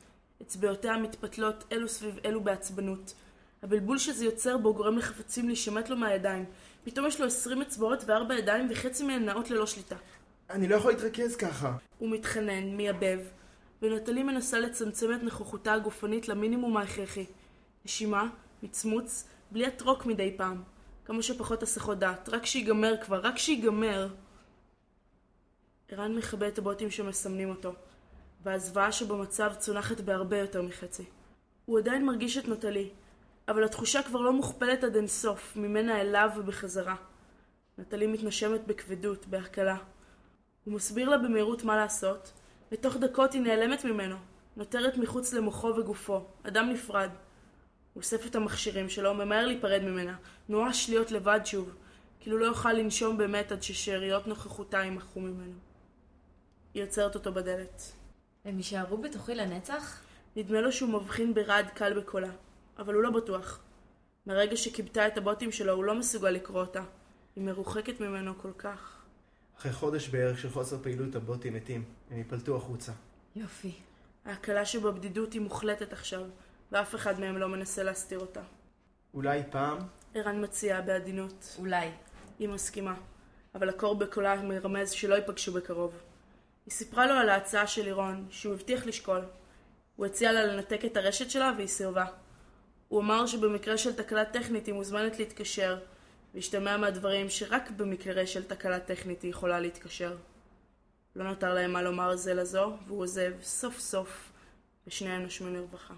אצבעותיה מתפתלות אלו סביב אלו בעצבנות. הבלבול שזה יוצר בו גורם לחפצים להישמט לו מהידיים. פתאום יש לו עשרים אצבעות וארבע ידיים וחצי מהן נעות ללא שליטה. אני לא יכול להתרכז ככה. הוא מתחנן, מייבב, ונטלי מנסה לצמצם את נוכחותה הגופנית למינימום ההכרחי. נשימה, מצמוץ, בלי הטרוק מדי פעם. כמה שפחות הסחות דעת. רק שיגמר כבר, רק שיגמר. ערן מכבה את הבוטים שמסמנים אותו, והזוועה שבמצב צונחת בהרבה יותר מחצי. הוא עדיין מרגיש את נטלי, אבל התחושה כבר לא מוכפלת עד אינסוף, ממנה אליו ובחזרה. נטלי מתנשמת בכבדות, בהקלה. הוא מסביר לה במהירות מה לעשות, ותוך דקות היא נעלמת ממנו, נותרת מחוץ למוחו וגופו, אדם נפרד. הוא אוסף את המכשירים שלו, ממהר להיפרד ממנה, נואש להיות לבד שוב, כאילו לא יוכל לנשום באמת עד ששאריות נוכחותה יימחו ממנו. היא עוצרת אותו בדלת. הם יישארו בתוכי לנצח? נדמה לו שהוא מבחין ברעד קל בקולה, אבל הוא לא בטוח. מרגע שכיבתה את הבוטים שלו הוא לא מסוגל לקרוא אותה. היא מרוחקת ממנו כל כך. אחרי חודש בערך של חוסר פעילות הבוטים מתים. הם ייפלטו החוצה. יופי. ההקלה שבבדידות היא מוחלטת עכשיו, ואף אחד מהם לא מנסה להסתיר אותה. אולי פעם? ערן מציע בעדינות. אולי. היא מסכימה, אבל הקור בקולה מרמז שלא ייפגשו בקרוב. היא סיפרה לו על ההצעה של לירון, שהוא הבטיח לשקול. הוא הציע לה לנתק את הרשת שלה והיא סירבה. הוא אמר שבמקרה של תקלה טכנית היא מוזמנת להתקשר, והשתמע מהדברים שרק במקרה של תקלה טכנית היא יכולה להתקשר. לא נותר להם מה לומר זה לזו, והוא עוזב סוף סוף, ושניהם נשמו לרווחה.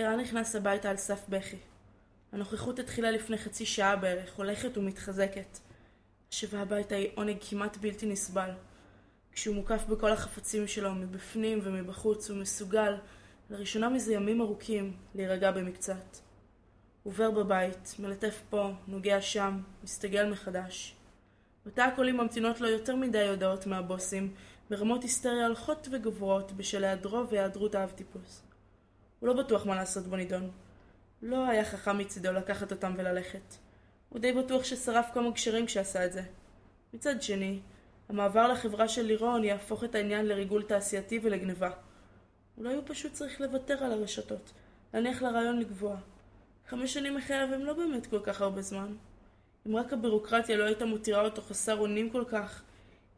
ערן נכנס הביתה על סף בכי. הנוכחות התחילה לפני חצי שעה בערך, הולכת ומתחזקת. השיבה הביתה היא עונג כמעט בלתי נסבל. כשהוא מוקף בכל החפצים שלו, מבפנים ומבחוץ, הוא מסוגל, לראשונה מזה ימים ארוכים, להירגע במקצת. עובר בבית, מלטף פה, נוגע שם, מסתגל מחדש. בתא הקולים ממתינות לו יותר מדי הודעות מהבוסים, ברמות היסטריה הולכות וגוברות בשל היעדרו והיעדרות האב טיפוס. הוא לא בטוח מה לעשות בנידון. לא היה חכם מצידו לקחת אותם וללכת. הוא די בטוח ששרף כמה גשרים כשעשה את זה. מצד שני, המעבר לחברה של לירון יהפוך את העניין לריגול תעשייתי ולגניבה. אולי הוא פשוט צריך לוותר על הרשתות, להניח לרעיון לגבוה. חמש שנים מחייו הם לא באמת כל כך הרבה זמן. אם רק הבירוקרטיה לא הייתה מותירה אותו חסר אונים כל כך,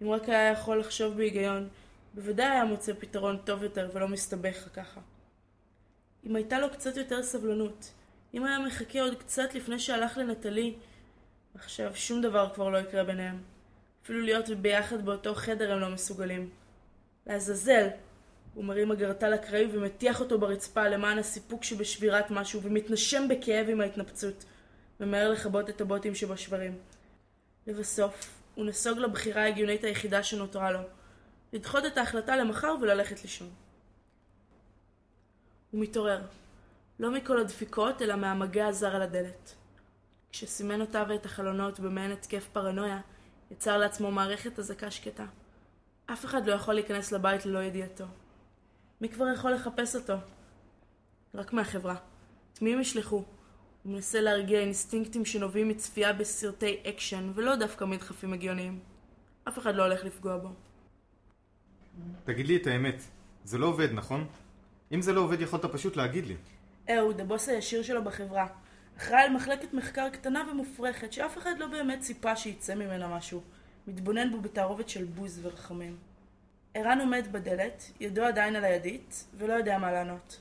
אם רק היה יכול לחשוב בהיגיון, בוודאי היה מוצא פתרון טוב יותר ולא מסתבך ככה. אם הייתה לו קצת יותר סבלנות, אם היה מחכה עוד קצת לפני שהלך לנטלי, עכשיו שום דבר כבר לא יקרה ביניהם. אפילו להיות ביחד באותו חדר הם לא מסוגלים. לעזאזל! הוא מרים אגרטל אקראי ומטיח אותו ברצפה למען הסיפוק שבשבירת משהו, ומתנשם בכאב עם ההתנפצות. ממהר לכבות את הבוטים שבשברים. לבסוף, הוא נסוג לבחירה ההגיונית היחידה שנותרה לו, לדחות את ההחלטה למחר וללכת לישון. הוא מתעורר, לא מכל הדפיקות, אלא מהמגע הזר על הדלת. כשסימן אותה ואת החלונות במעין התקף פרנויה, יצר לעצמו מערכת אזעקה שקטה. אף אחד לא יכול להיכנס לבית ללא ידיעתו. מי כבר יכול לחפש אותו? רק מהחברה. את מי הם ישלחו? הוא מנסה להרגיע אינסטינקטים שנובעים מצפייה בסרטי אקשן, ולא דווקא מדחפים הגיוניים. אף אחד לא הולך לפגוע בו. תגיד לי את האמת, זה לא עובד, נכון? אם זה לא עובד יכולת פשוט להגיד לי. אהוד, הבוס הישיר שלו בחברה. אחראי על מחלקת מחקר קטנה ומופרכת, שאף אחד לא באמת ציפה שיצא ממנה משהו. מתבונן בו בתערובת של בוז ורחמים. ערן עומד בדלת, ידו עדיין על הידית, ולא יודע מה לענות.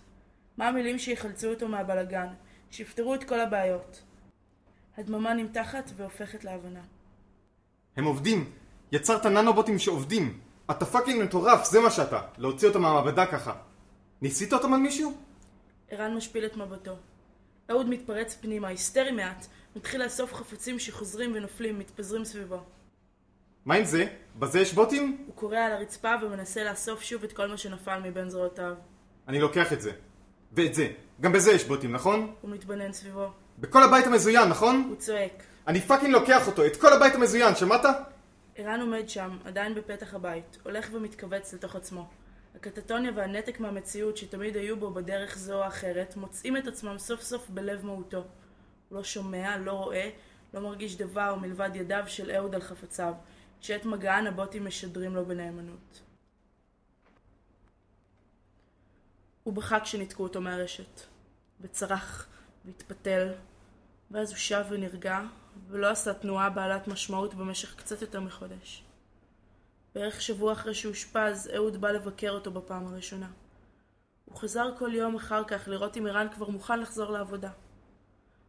מה המילים שיחלצו אותו מהבלגן, שיפתרו את כל הבעיות. הדממה נמתחת והופכת להבנה. הם עובדים! יצרת ננובוטים שעובדים! אתה fucking מטורף, זה מה שאתה! להוציא אותם מהמעבדה ככה. ניסית אותם על מישהו? ערן משפיל את מבטו. אהוד מתפרץ פנימה, היסטרי מעט, מתחיל לאסוף חפצים שחוזרים ונופלים, מתפזרים סביבו. מה עם זה? בזה יש בוטים? הוא כורע על הרצפה ומנסה לאסוף שוב את כל מה שנפל מבין זרועותיו. אני לוקח את זה. ואת זה. גם בזה יש בוטים, נכון? הוא מתבונן סביבו. בכל הבית המזוין, נכון? הוא צועק. אני fucking לוקח אותו, את כל הבית המזוין, שמעת? ערן עומד שם, עדיין בפתח הבית, הולך ומתכווץ לתוך עצמו. הקטטוניה והנתק מהמציאות שתמיד היו בו בדרך זו או אחרת, מוצאים את עצמם סוף סוף בלב מהותו. הוא לא שומע, לא רואה, לא מרגיש דבר מלבד ידיו של אהוד על חפציו, שאת מגען הבוטים משדרים לו בנאמנות. הוא בכה כשניתקו אותו מהרשת, וצרח, והתפתל, ואז הוא שב ונרגע, ולא עשה תנועה בעלת משמעות במשך קצת יותר מחודש. בערך שבוע אחרי שאושפז, אהוד בא לבקר אותו בפעם הראשונה. הוא חזר כל יום אחר כך לראות אם ערן כבר מוכן לחזור לעבודה.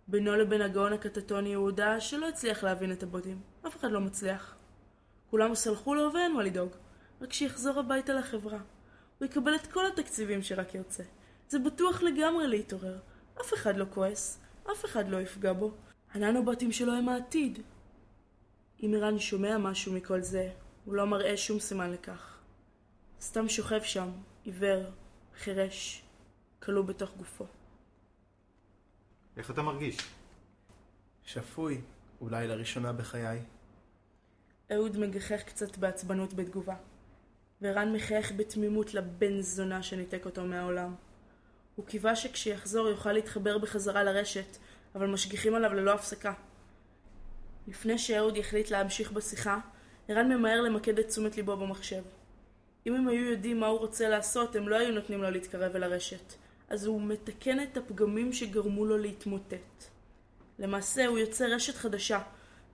בינו לבין הגאון הקטטוני יהודה שלא הצליח להבין את הבוטים. אף אחד לא מצליח. כולם סלחו לו ואין מה לדאוג. רק שיחזור הביתה לחברה. הוא יקבל את כל התקציבים שרק ירצה. זה בטוח לגמרי להתעורר. אף אחד לא כועס. אף אחד לא יפגע בו. הננובוטים שלו הם העתיד. אם ערן שומע משהו מכל זה, הוא לא מראה שום סימן לכך. סתם שוכב שם, עיוור, חירש, כלוא בתוך גופו. איך אתה מרגיש? שפוי, אולי לראשונה בחיי. אהוד מגחך קצת בעצבנות בתגובה, וערן מחייך בתמימות לבן זונה שניתק אותו מהעולם. הוא קיווה שכשיחזור יוכל להתחבר בחזרה לרשת, אבל משגיחים עליו ללא הפסקה. לפני שאהוד יחליט להמשיך בשיחה, ערן ממהר למקד את תשומת ליבו במחשב. אם הם היו יודעים מה הוא רוצה לעשות, הם לא היו נותנים לו להתקרב אל הרשת. אז הוא מתקן את הפגמים שגרמו לו להתמוטט. למעשה, הוא יוצר רשת חדשה,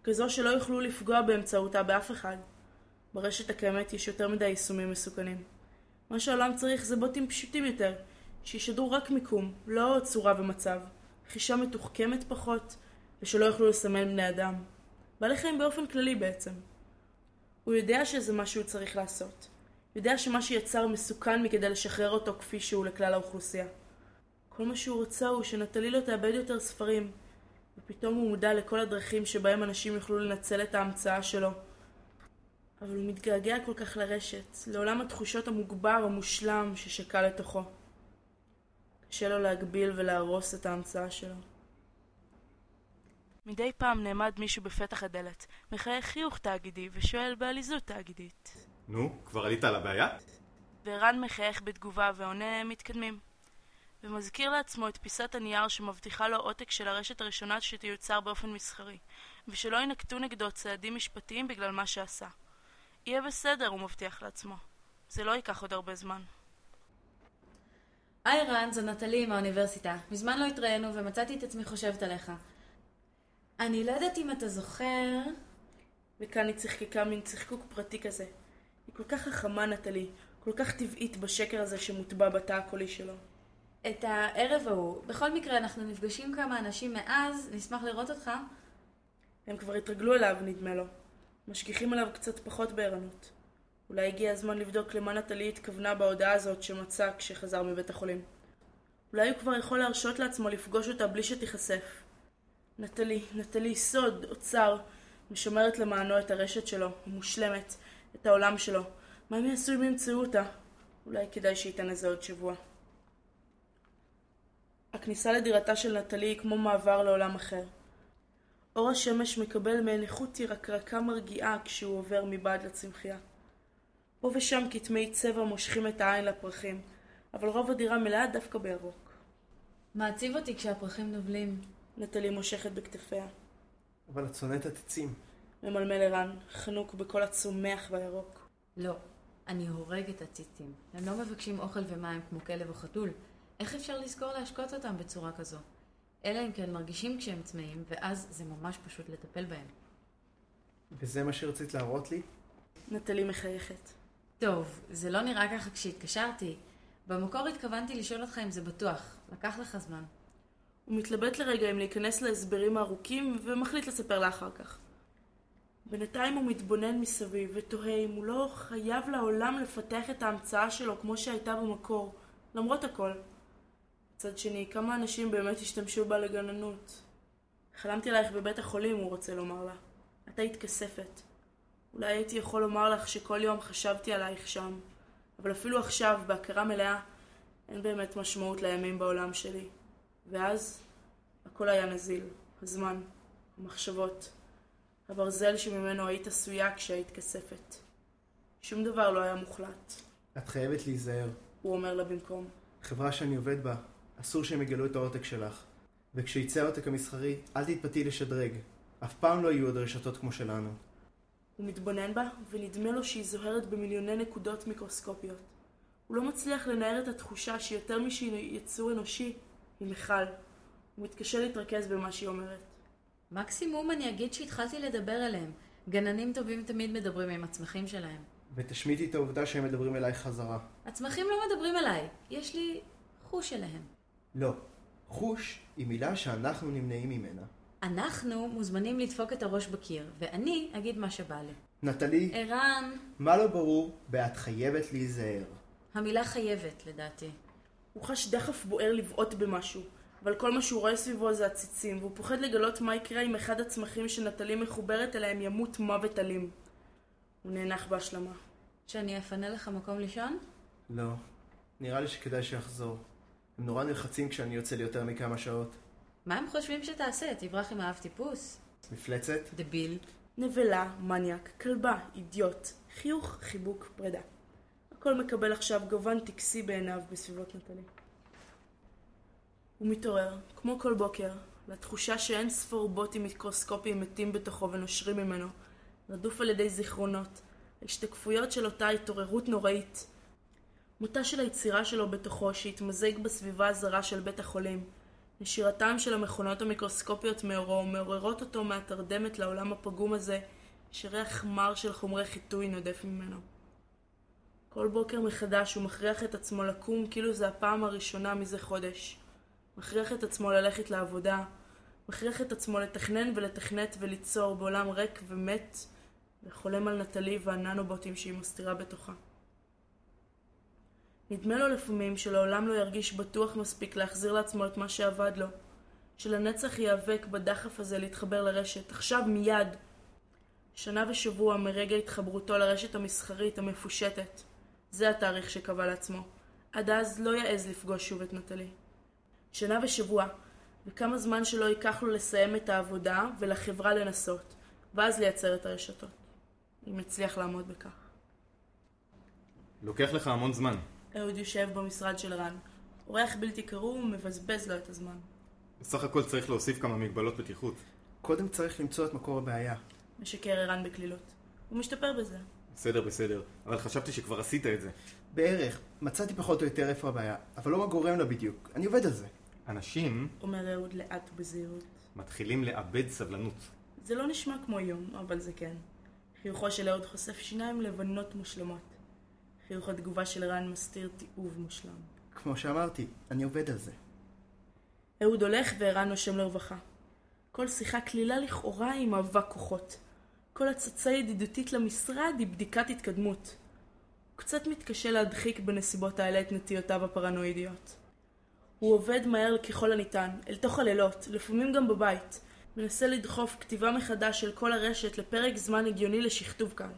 כזו שלא יוכלו לפגוע באמצעותה באף אחד. ברשת הקיימת יש יותר מדי יישומים מסוכנים. מה שהעולם צריך זה בוטים פשוטים יותר, שישדרו רק מיקום, לא צורה ומצב. חישה מתוחכמת פחות, ושלא יוכלו לסמן בני אדם. בעלי חיים באופן כללי בעצם. הוא יודע שזה מה שהוא צריך לעשות. יודע שמה שיצר מסוכן מכדי לשחרר אותו כפי שהוא לכלל האוכלוסייה. כל מה שהוא רוצה הוא שנטלי לא תאבד יותר ספרים, ופתאום הוא מודע לכל הדרכים שבהם אנשים יוכלו לנצל את ההמצאה שלו. אבל הוא מתגעגע כל כך לרשת, לעולם התחושות המוגבר המושלם ששקע לתוכו. קשה לו להגביל ולהרוס את ההמצאה שלו. מדי פעם נעמד מישהו בפתח הדלת, מחייך חיוך תאגידי ושואל בעליזות תאגידית. נו, כבר עלית על הבעיה? וערן מחייך בתגובה ועונה מתקדמים. ומזכיר לעצמו את פיסת הנייר שמבטיחה לו עותק של הרשת הראשונה שתיוצר באופן מסחרי, ושלא ינקטו נגדו צעדים משפטיים בגלל מה שעשה. יהיה בסדר, הוא מבטיח לעצמו. זה לא ייקח עוד הרבה זמן. היי רן, זו נטלי מהאוניברסיטה. מזמן לא התראינו ומצאתי את עצמי חושבת עליך. אני לא יודעת אם אתה זוכר... וכאן היא צחקקה מין צחקוק פרטי כזה. היא כל כך חכמה, נטלי, כל כך טבעית בשקר הזה שמוטבע בתא הקולי שלו. את הערב ההוא. בכל מקרה, אנחנו נפגשים כמה אנשים מאז, נשמח לראות אותך. הם כבר התרגלו אליו, נדמה לו. משגיחים עליו קצת פחות בערנות. אולי הגיע הזמן לבדוק למה נטלי התכוונה בהודעה הזאת שמצא כשחזר מבית החולים. אולי הוא כבר יכול להרשות לעצמו לפגוש אותה בלי שתיחשף. נטלי, נטלי, סוד, אוצר, משמרת למענו את הרשת שלו, המושלמת, את העולם שלו. מה הם יעשו אם ימצאו אותה? אולי כדאי שייתן לזה עוד שבוע. הכניסה לדירתה של נטלי היא כמו מעבר לעולם אחר. אור השמש מקבל מעין איכות ירקרקה מרגיעה כשהוא עובר מבעד לצמחייה. פה ושם כתמי צבע מושכים את העין לפרחים, אבל רוב הדירה מלאה דווקא בירוק. מעציב אותי כשהפרחים נובלים. נטלי מושכת בכתפיה. אבל את שונאת עציצים. ממלמל ערן, חנוק בכל הצומח והירוק. לא, אני הורג את הציצים. הם לא מבקשים אוכל ומים כמו כלב או חתול. איך אפשר לזכור להשקות אותם בצורה כזו? אלא אם כן מרגישים כשהם צמאים, ואז זה ממש פשוט לטפל בהם. וזה מה שרצית להראות לי? נטלי מחייכת. טוב, זה לא נראה ככה כשהתקשרתי. במקור התכוונתי לשאול אותך אם זה בטוח. לקח לך זמן. הוא מתלבט לרגע אם להיכנס להסברים הארוכים, ומחליט לספר לה אחר כך. בינתיים הוא מתבונן מסביב ותוהה אם הוא לא חייב לעולם לפתח את ההמצאה שלו כמו שהייתה במקור, למרות הכל. מצד שני, כמה אנשים באמת השתמשו בה לגננות? חלמתי עלייך בבית החולים, הוא רוצה לומר לה. את היית כספת. אולי הייתי יכול לומר לך שכל יום חשבתי עלייך שם, אבל אפילו עכשיו, בהכרה מלאה, אין באמת משמעות לימים בעולם שלי. ואז, הכל היה נזיל. הזמן, המחשבות, הברזל שממנו היית עשויה כשהיית כספת. שום דבר לא היה מוחלט, את חייבת להיזהר. הוא אומר לה במקום. חברה שאני עובד בה, אסור שהם יגלו את העותק שלך. וכשיצא העותק המסחרי, אל תתפתי לשדרג. אף פעם לא יהיו עוד רשתות כמו שלנו. הוא מתבונן בה, ונדמה לו שהיא זוהרת במיליוני נקודות מיקרוסקופיות. הוא לא מצליח לנער את התחושה שיותר משהיא יצור אנושי, היא מיכל. הוא מתקשה להתרכז במה שהיא אומרת. מקסימום אני אגיד שהתחלתי לדבר אליהם. גננים טובים תמיד מדברים עם הצמחים שלהם. ותשמיטי את העובדה שהם מדברים אלייך חזרה. הצמחים לא מדברים אליי, יש לי חוש אליהם. לא. חוש היא מילה שאנחנו נמנעים ממנה. אנחנו מוזמנים לדפוק את הראש בקיר, ואני אגיד מה שבא לי. נטלי, ערן, מה לא ברור, ואת חייבת להיזהר. המילה חייבת, לדעתי. הוא חש דחף בוער לבעוט במשהו, אבל כל מה שהוא רואה סביבו זה עציצים, והוא פוחד לגלות מה יקרה אם אחד הצמחים שנטלי מחוברת אליהם ימות מוות אלים. הוא נאנח בהשלמה. שאני אפנה לך מקום לישון? לא. נראה לי שכדאי שיחזור. הם נורא נלחצים כשאני יוצא ליותר מכמה שעות. מה הם חושבים שתעשה? תברח עם האב טיפוס? מפלצת? דביל. נבלה, מניאק, כלבה, אידיוט, חיוך, חיבוק, פרידה. הכל מקבל עכשיו גוון טקסי בעיניו בסביבות נטלי. הוא מתעורר, כמו כל בוקר, לתחושה שאין ספור בוטים מיקרוסקופיים מתים בתוכו ונושרים ממנו, רדוף על ידי זיכרונות, ההשתקפויות של אותה התעוררות נוראית. מותה של היצירה שלו בתוכו שהתמזג בסביבה הזרה של בית החולים. נשירתם של המכונות המיקרוסקופיות מאורו מעוררות אותו מהתרדמת לעולם הפגום הזה, שריח מר של חומרי חיטוי נודף ממנו. כל בוקר מחדש הוא מכריח את עצמו לקום כאילו זו הפעם הראשונה מזה חודש. מכריח את עצמו ללכת לעבודה, מכריח את עצמו לתכנן ולתכנת וליצור בעולם ריק ומת, וחולם על נטלי והננובוטים שהיא מסתירה בתוכה. נדמה לו לפעמים שלעולם לא ירגיש בטוח מספיק להחזיר לעצמו את מה שאבד לו, שלנצח ייאבק בדחף הזה להתחבר לרשת, עכשיו מיד. שנה ושבוע מרגע התחברותו לרשת המסחרית המפושטת. זה התאריך שקבע לעצמו. עד אז לא יעז לפגוש שוב את נטלי. שנה ושבוע, וכמה זמן שלא ייקח לו לסיים את העבודה ולחברה לנסות, ואז לייצר את הרשתות. אם יצליח לעמוד בכך. לוקח לך המון זמן. אהוד יושב במשרד של רן. אורח בלתי קרוא ומבזבז לו את הזמן. בסך הכל צריך להוסיף כמה מגבלות בטיחות. קודם צריך למצוא את מקור הבעיה. משקר ערן בקלילות. הוא משתפר בזה. בסדר, בסדר. אבל חשבתי שכבר עשית את זה. בערך. מצאתי פחות או יותר איפה הבעיה, אבל לא מה גורם לה בדיוק. אני עובד על זה. אנשים אומר אהוד לאט ובזהירות. מתחילים לאבד סבלנות. זה לא נשמע כמו איום, אבל זה כן. חיוכו של אהוד חושף שיניים לבנות מושלמות. חיוך התגובה של רן מסתיר תיעוב מושלם. כמו שאמרתי, אני עובד על זה. אהוד הולך וערן נושם לרווחה. כל שיחה קלילה לכאורה היא מאבק כוחות. כל הצצה ידידותית למשרד היא בדיקת התקדמות. הוא קצת מתקשה להדחיק בנסיבות האלה את נטיותיו הפרנואידיות. הוא עובד מהר ככל הניתן, אל תוך הלילות, לפעמים גם בבית, מנסה לדחוף כתיבה מחדש של כל הרשת לפרק זמן הגיוני לשכתוב כאן.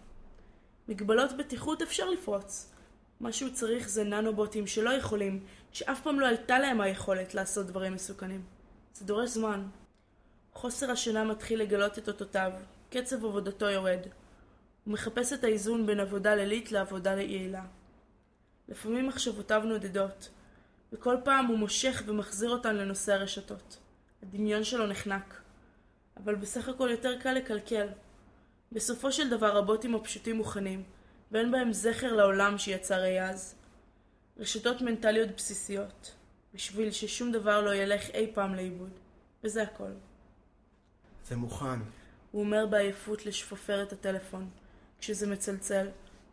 מגבלות בטיחות אפשר לפרוץ. מה שהוא צריך זה ננובוטים שלא יכולים, שאף פעם לא הייתה להם היכולת לעשות דברים מסוכנים. זה דורש זמן. חוסר השינה מתחיל לגלות את אותותיו, קצב עבודתו יורד. הוא מחפש את האיזון בין עבודה לילית לעבודה יעילה. לפעמים מחשבותיו נודדות, וכל פעם הוא מושך ומחזיר אותן לנושא הרשתות. הדמיון שלו נחנק. אבל בסך הכל יותר קל לקלקל. בסופו של דבר הבוטים הפשוטים מוכנים, ואין בהם זכר לעולם שיצר אי אז. רשתות מנטליות בסיסיות, בשביל ששום דבר לא ילך אי פעם לאיבוד. וזה הכל. זה מוכן. הוא אומר בעייפות לשפופר את הטלפון, כשזה מצלצל,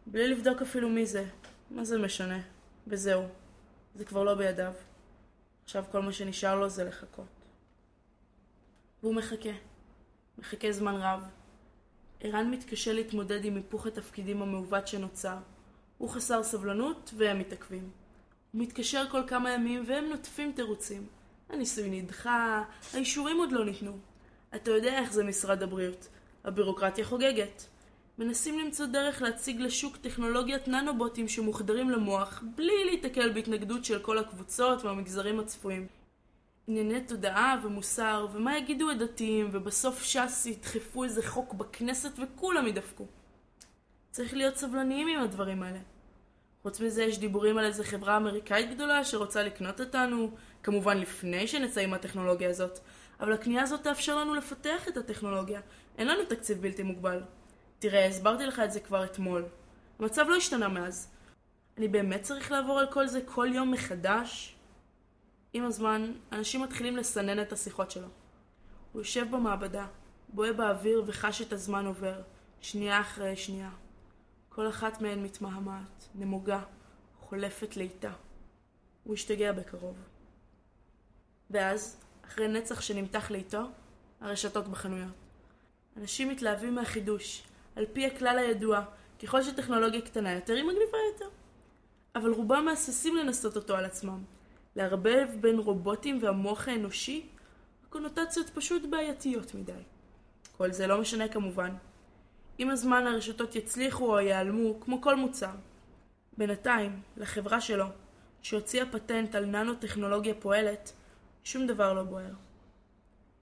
בלי לבדוק אפילו מי זה. מה זה משנה? וזהו. זה כבר לא בידיו. עכשיו כל מה שנשאר לו זה לחכות. והוא מחכה. מחכה זמן רב. ערן מתקשה להתמודד עם היפוך התפקידים המעוות שנוצר. הוא חסר סבלנות והם מתעכבים. הוא מתקשר כל כמה ימים והם נוטפים תירוצים. הניסוי נדחה, האישורים עוד לא ניתנו. אתה יודע איך זה משרד הבריאות. הבירוקרטיה חוגגת. מנסים למצוא דרך להציג לשוק טכנולוגיית ננובוטים שמוחדרים למוח בלי להיתקל בהתנגדות של כל הקבוצות והמגזרים הצפויים. ענייני תודעה ומוסר, ומה יגידו הדתיים, ובסוף ש"ס ידחפו איזה חוק בכנסת וכולם ידפקו. צריך להיות סבלניים עם הדברים האלה. חוץ מזה יש דיבורים על איזה חברה אמריקאית גדולה שרוצה לקנות אותנו, כמובן לפני שנצא עם הטכנולוגיה הזאת, אבל הקנייה הזאת תאפשר לנו לפתח את הטכנולוגיה. אין לנו תקציב בלתי מוגבל. תראה, הסברתי לך את זה כבר אתמול. המצב לא השתנה מאז. אני באמת צריך לעבור על כל זה כל יום מחדש? עם הזמן, אנשים מתחילים לסנן את השיחות שלו. הוא יושב במעבדה, בוהה באוויר וחש את הזמן עובר, שנייה אחרי שנייה. כל אחת מהן מתמהמהת, נמוגה, חולפת לאיטה. הוא ישתגע בקרוב. ואז, אחרי נצח שנמתח לאיתו, הרשתות בחנויות. אנשים מתלהבים מהחידוש, על פי הכלל הידוע, ככל שטכנולוגיה קטנה יותר, היא מגניבה יותר. אבל רובם מהססים לנסות אותו על עצמם. לערבב בין רובוטים והמוח האנושי, הקונוטציות פשוט בעייתיות מדי. כל זה לא משנה כמובן. עם הזמן הרשתות יצליחו או ייעלמו, כמו כל מוצר. בינתיים, לחברה שלו, שהוציאה פטנט על ננו-טכנולוגיה פועלת, שום דבר לא בוער.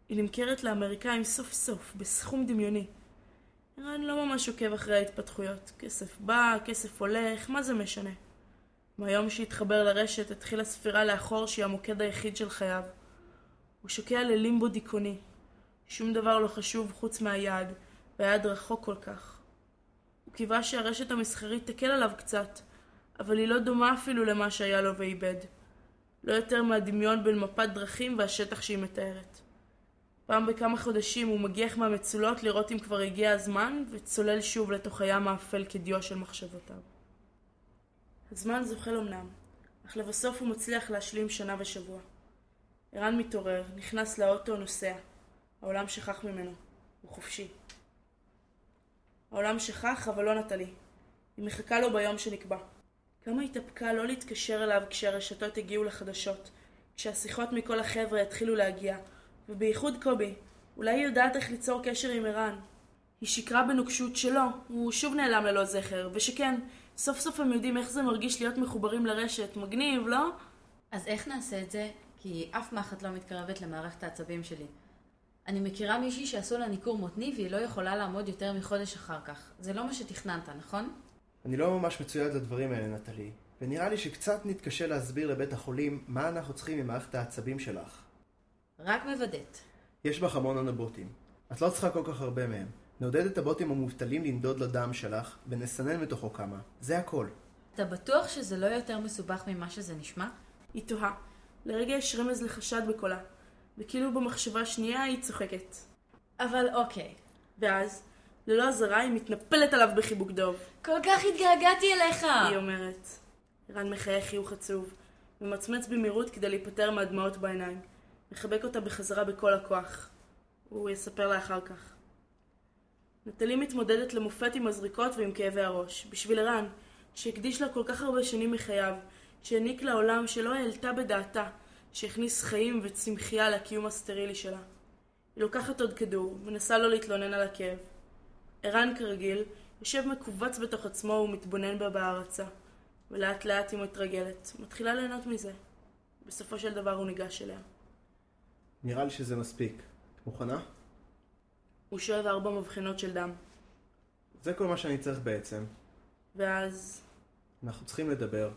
היא נמכרת לאמריקאים סוף סוף, בסכום דמיוני. ערן לא ממש עוקב אחרי ההתפתחויות. כסף בא, כסף הולך, מה זה משנה? מהיום שהתחבר לרשת התחילה ספירה לאחור שהיא המוקד היחיד של חייו. הוא שוקע ללימבו דיכאוני. שום דבר לא חשוב חוץ מהיעד, והיעד רחוק כל כך. הוא קיווה שהרשת המסחרית תקל עליו קצת, אבל היא לא דומה אפילו למה שהיה לו ואיבד. לא יותר מהדמיון בין מפת דרכים והשטח שהיא מתארת. פעם בכמה חודשים הוא מגיח מהמצולות לראות אם כבר הגיע הזמן, וצולל שוב לתוך הים האפל כדיו של מחשבותיו. הזמן זוחל אמנם, אך לבסוף הוא מצליח להשלים שנה ושבוע. ערן מתעורר, נכנס לאוטו, נוסע. העולם שכח ממנו. הוא חופשי. העולם שכח, אבל לא נטלי. היא מחכה לו ביום שנקבע. כמה התאפקה לא להתקשר אליו כשהרשתות הגיעו לחדשות, כשהשיחות מכל החבר'ה התחילו להגיע, ובייחוד קובי. אולי היא יודעת איך ליצור קשר עם ערן. היא שיקרה בנוקשות שלא, הוא שוב נעלם ללא זכר, ושכן, סוף סוף הם יודעים איך זה מרגיש להיות מחוברים לרשת. מגניב, לא? אז איך נעשה את זה? כי אף מחט לא מתקרבת למערכת העצבים שלי. אני מכירה מישהי שעשו לה ניכור מותני והיא לא יכולה לעמוד יותר מחודש אחר כך. זה לא מה שתכננת, נכון? אני לא ממש מצויד לדברים האלה, נטלי, ונראה לי שקצת נתקשה להסביר לבית החולים מה אנחנו צריכים ממערכת העצבים שלך. רק מוודאת. יש בך המון אנבוטים. את לא צריכה כל כך הרבה מהם. נעודד את הבוטים המובטלים לנדוד לדם שלך, ונסנן מתוכו כמה. זה הכל. אתה בטוח שזה לא יותר מסובך ממה שזה נשמע? היא תוהה. לרגע יש רמז לחשד בקולה, וכאילו במחשבה שנייה היא צוחקת. אבל אוקיי. ואז, ללא אזהרה היא מתנפלת עליו בחיבוק דוב. כל כך התגעגעתי אליך! היא אומרת. ערן מחייך חיוך עצוב, ומצמץ במהירות כדי להיפטר מהדמעות בעיניים. מחבק אותה בחזרה בכל הכוח. הוא יספר לה אחר כך. נטלי מתמודדת למופת עם הזריקות ועם כאבי הראש. בשביל ערן, שהקדיש לה כל כך הרבה שנים מחייו, שהעניק לה עולם שלא העלתה בדעתה, שהכניס חיים וצמחייה לקיום הסטרילי שלה. היא לוקחת עוד כדור, מנסה לא להתלונן על הכאב. ערן כרגיל, יושב מכווץ בתוך עצמו ומתבונן בה בהערצה. ולאט לאט היא מתרגלת, מתחילה ליהנות מזה. בסופו של דבר הוא ניגש אליה. נראה לי שזה מספיק. את מוכנה? הוא שואב ארבע מבחנות של דם. זה כל מה שאני צריך בעצם. ואז... אנחנו צריכים לדבר.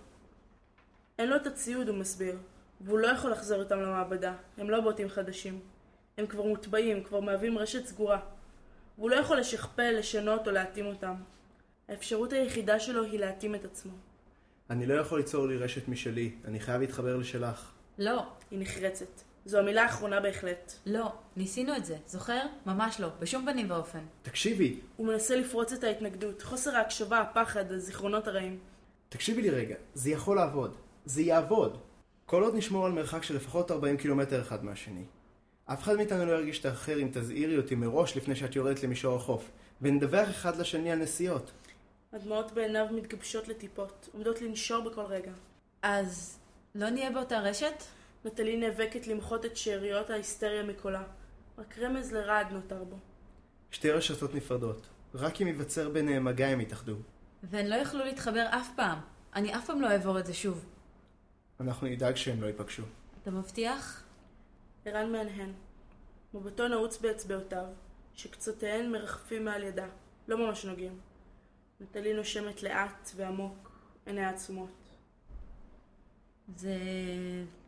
אין לו את הציוד, הוא מסביר. והוא לא יכול לחזור איתם למעבדה. הם לא בוטים חדשים. הם כבר מוטבעים, כבר מהווים רשת סגורה. והוא לא יכול לשכפל, לשנות או להתאים אותם. האפשרות היחידה שלו היא להתאים את עצמו. אני לא יכול ליצור לי רשת משלי, אני חייב להתחבר לשלך. לא. היא נחרצת. זו המילה האחרונה בהחלט. לא, ניסינו את זה, זוכר? ממש לא, בשום פנים ואופן. תקשיבי, הוא מנסה לפרוץ את ההתנגדות, חוסר ההקשבה, הפחד, הזיכרונות הרעים. תקשיבי לי רגע, זה יכול לעבוד. זה יעבוד. כל עוד נשמור על מרחק של לפחות 40 קילומטר אחד מהשני. אף אחד מאיתנו לא ירגיש את האחר אם תזהירי אותי מראש לפני שאת יורדת למישור החוף, ונדווח אחד לשני על נסיעות. הדמעות בעיניו מתגבשות לטיפות, עומדות לנשור בכל רגע. אז לא נהיה באותה רשת? נטלי נאבקת למחות את שאריות ההיסטריה מקולה. רק רמז לרעד נותר בו. שתי רשתות נפרדות. רק אם ייווצר ביניהם מגע הם יתאחדו. והן לא יוכלו להתחבר אף פעם. אני אף פעם לא אעבור את זה שוב. אנחנו נדאג שהם לא ייפגשו. אתה מבטיח? ערן מהנהן. מבטו נעוץ באצבעותיו, שקצותיהן מרחפים מעל ידה, לא ממש נוגעים. נטלי נושמת לאט ועמוק, עיניה עצומות. זה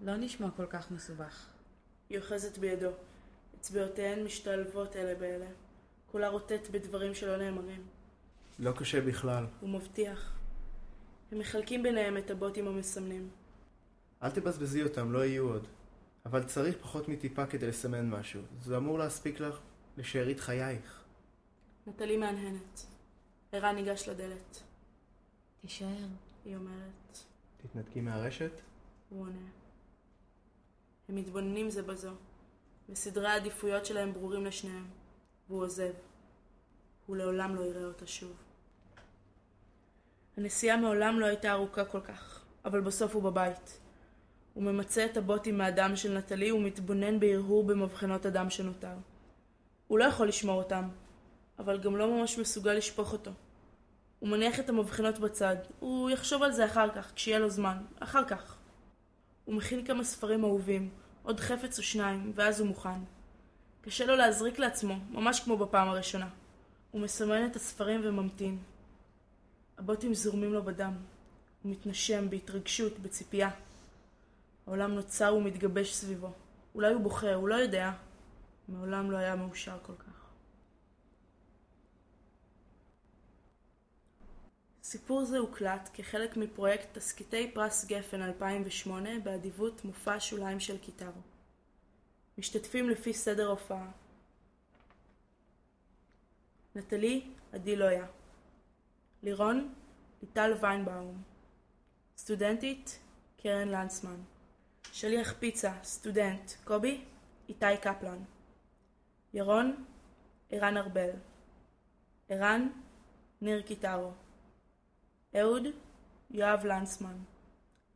לא נשמע כל כך מסובך. היא אוחזת בידו. אצבעותיהן משתלבות אלה באלה. כולה רוטט בדברים שלא נאמרים. לא קשה בכלל. הוא מבטיח. הם מחלקים ביניהם את הבוטים המסמנים. אל תבזבזי אותם, לא יהיו עוד. אבל צריך פחות מטיפה כדי לסמן משהו. זה אמור להספיק לך לשארית חייך. נטלי מהנהנת. ערן ניגש לדלת. תישאר. היא אומרת. תתנתקי מהרשת? הוא עונה. הם מתבוננים זה בזו, וסדרי העדיפויות שלהם ברורים לשניהם, והוא עוזב. הוא לעולם לא יראה אותה שוב. הנסיעה מעולם לא הייתה ארוכה כל כך, אבל בסוף הוא בבית. הוא ממצה את הבוטים מהדם של נטלי ומתבונן בהרהור במבחנות הדם שנותר. הוא לא יכול לשמור אותם, אבל גם לא ממש מסוגל לשפוך אותו. הוא מניח את המבחנות בצד, הוא יחשוב על זה אחר כך, כשיהיה לו זמן, אחר כך. הוא מכין כמה ספרים אהובים, עוד חפץ או שניים, ואז הוא מוכן. קשה לו להזריק לעצמו, ממש כמו בפעם הראשונה. הוא מסמן את הספרים וממתין. הבוטים זורמים לו בדם. הוא מתנשם בהתרגשות, בציפייה. העולם נוצר ומתגבש סביבו. אולי הוא בוכה, הוא לא יודע. מעולם לא היה מאושר כל כך. סיפור זה הוקלט כחלק מפרויקט תסכיתי פרס גפן 2008 באדיבות מופע שוליים של קיטרו. משתתפים לפי סדר הופעה נטלי עדי לויה לירון ליטל ויינבאום סטודנטית קרן לנצמן שליח פיצה סטודנט קובי איתי קפלן. ירון ערן ארבל. ערן ניר קיטרו. אהוד יואב לנסמן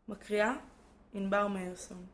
מקריאה ענבר מאירסון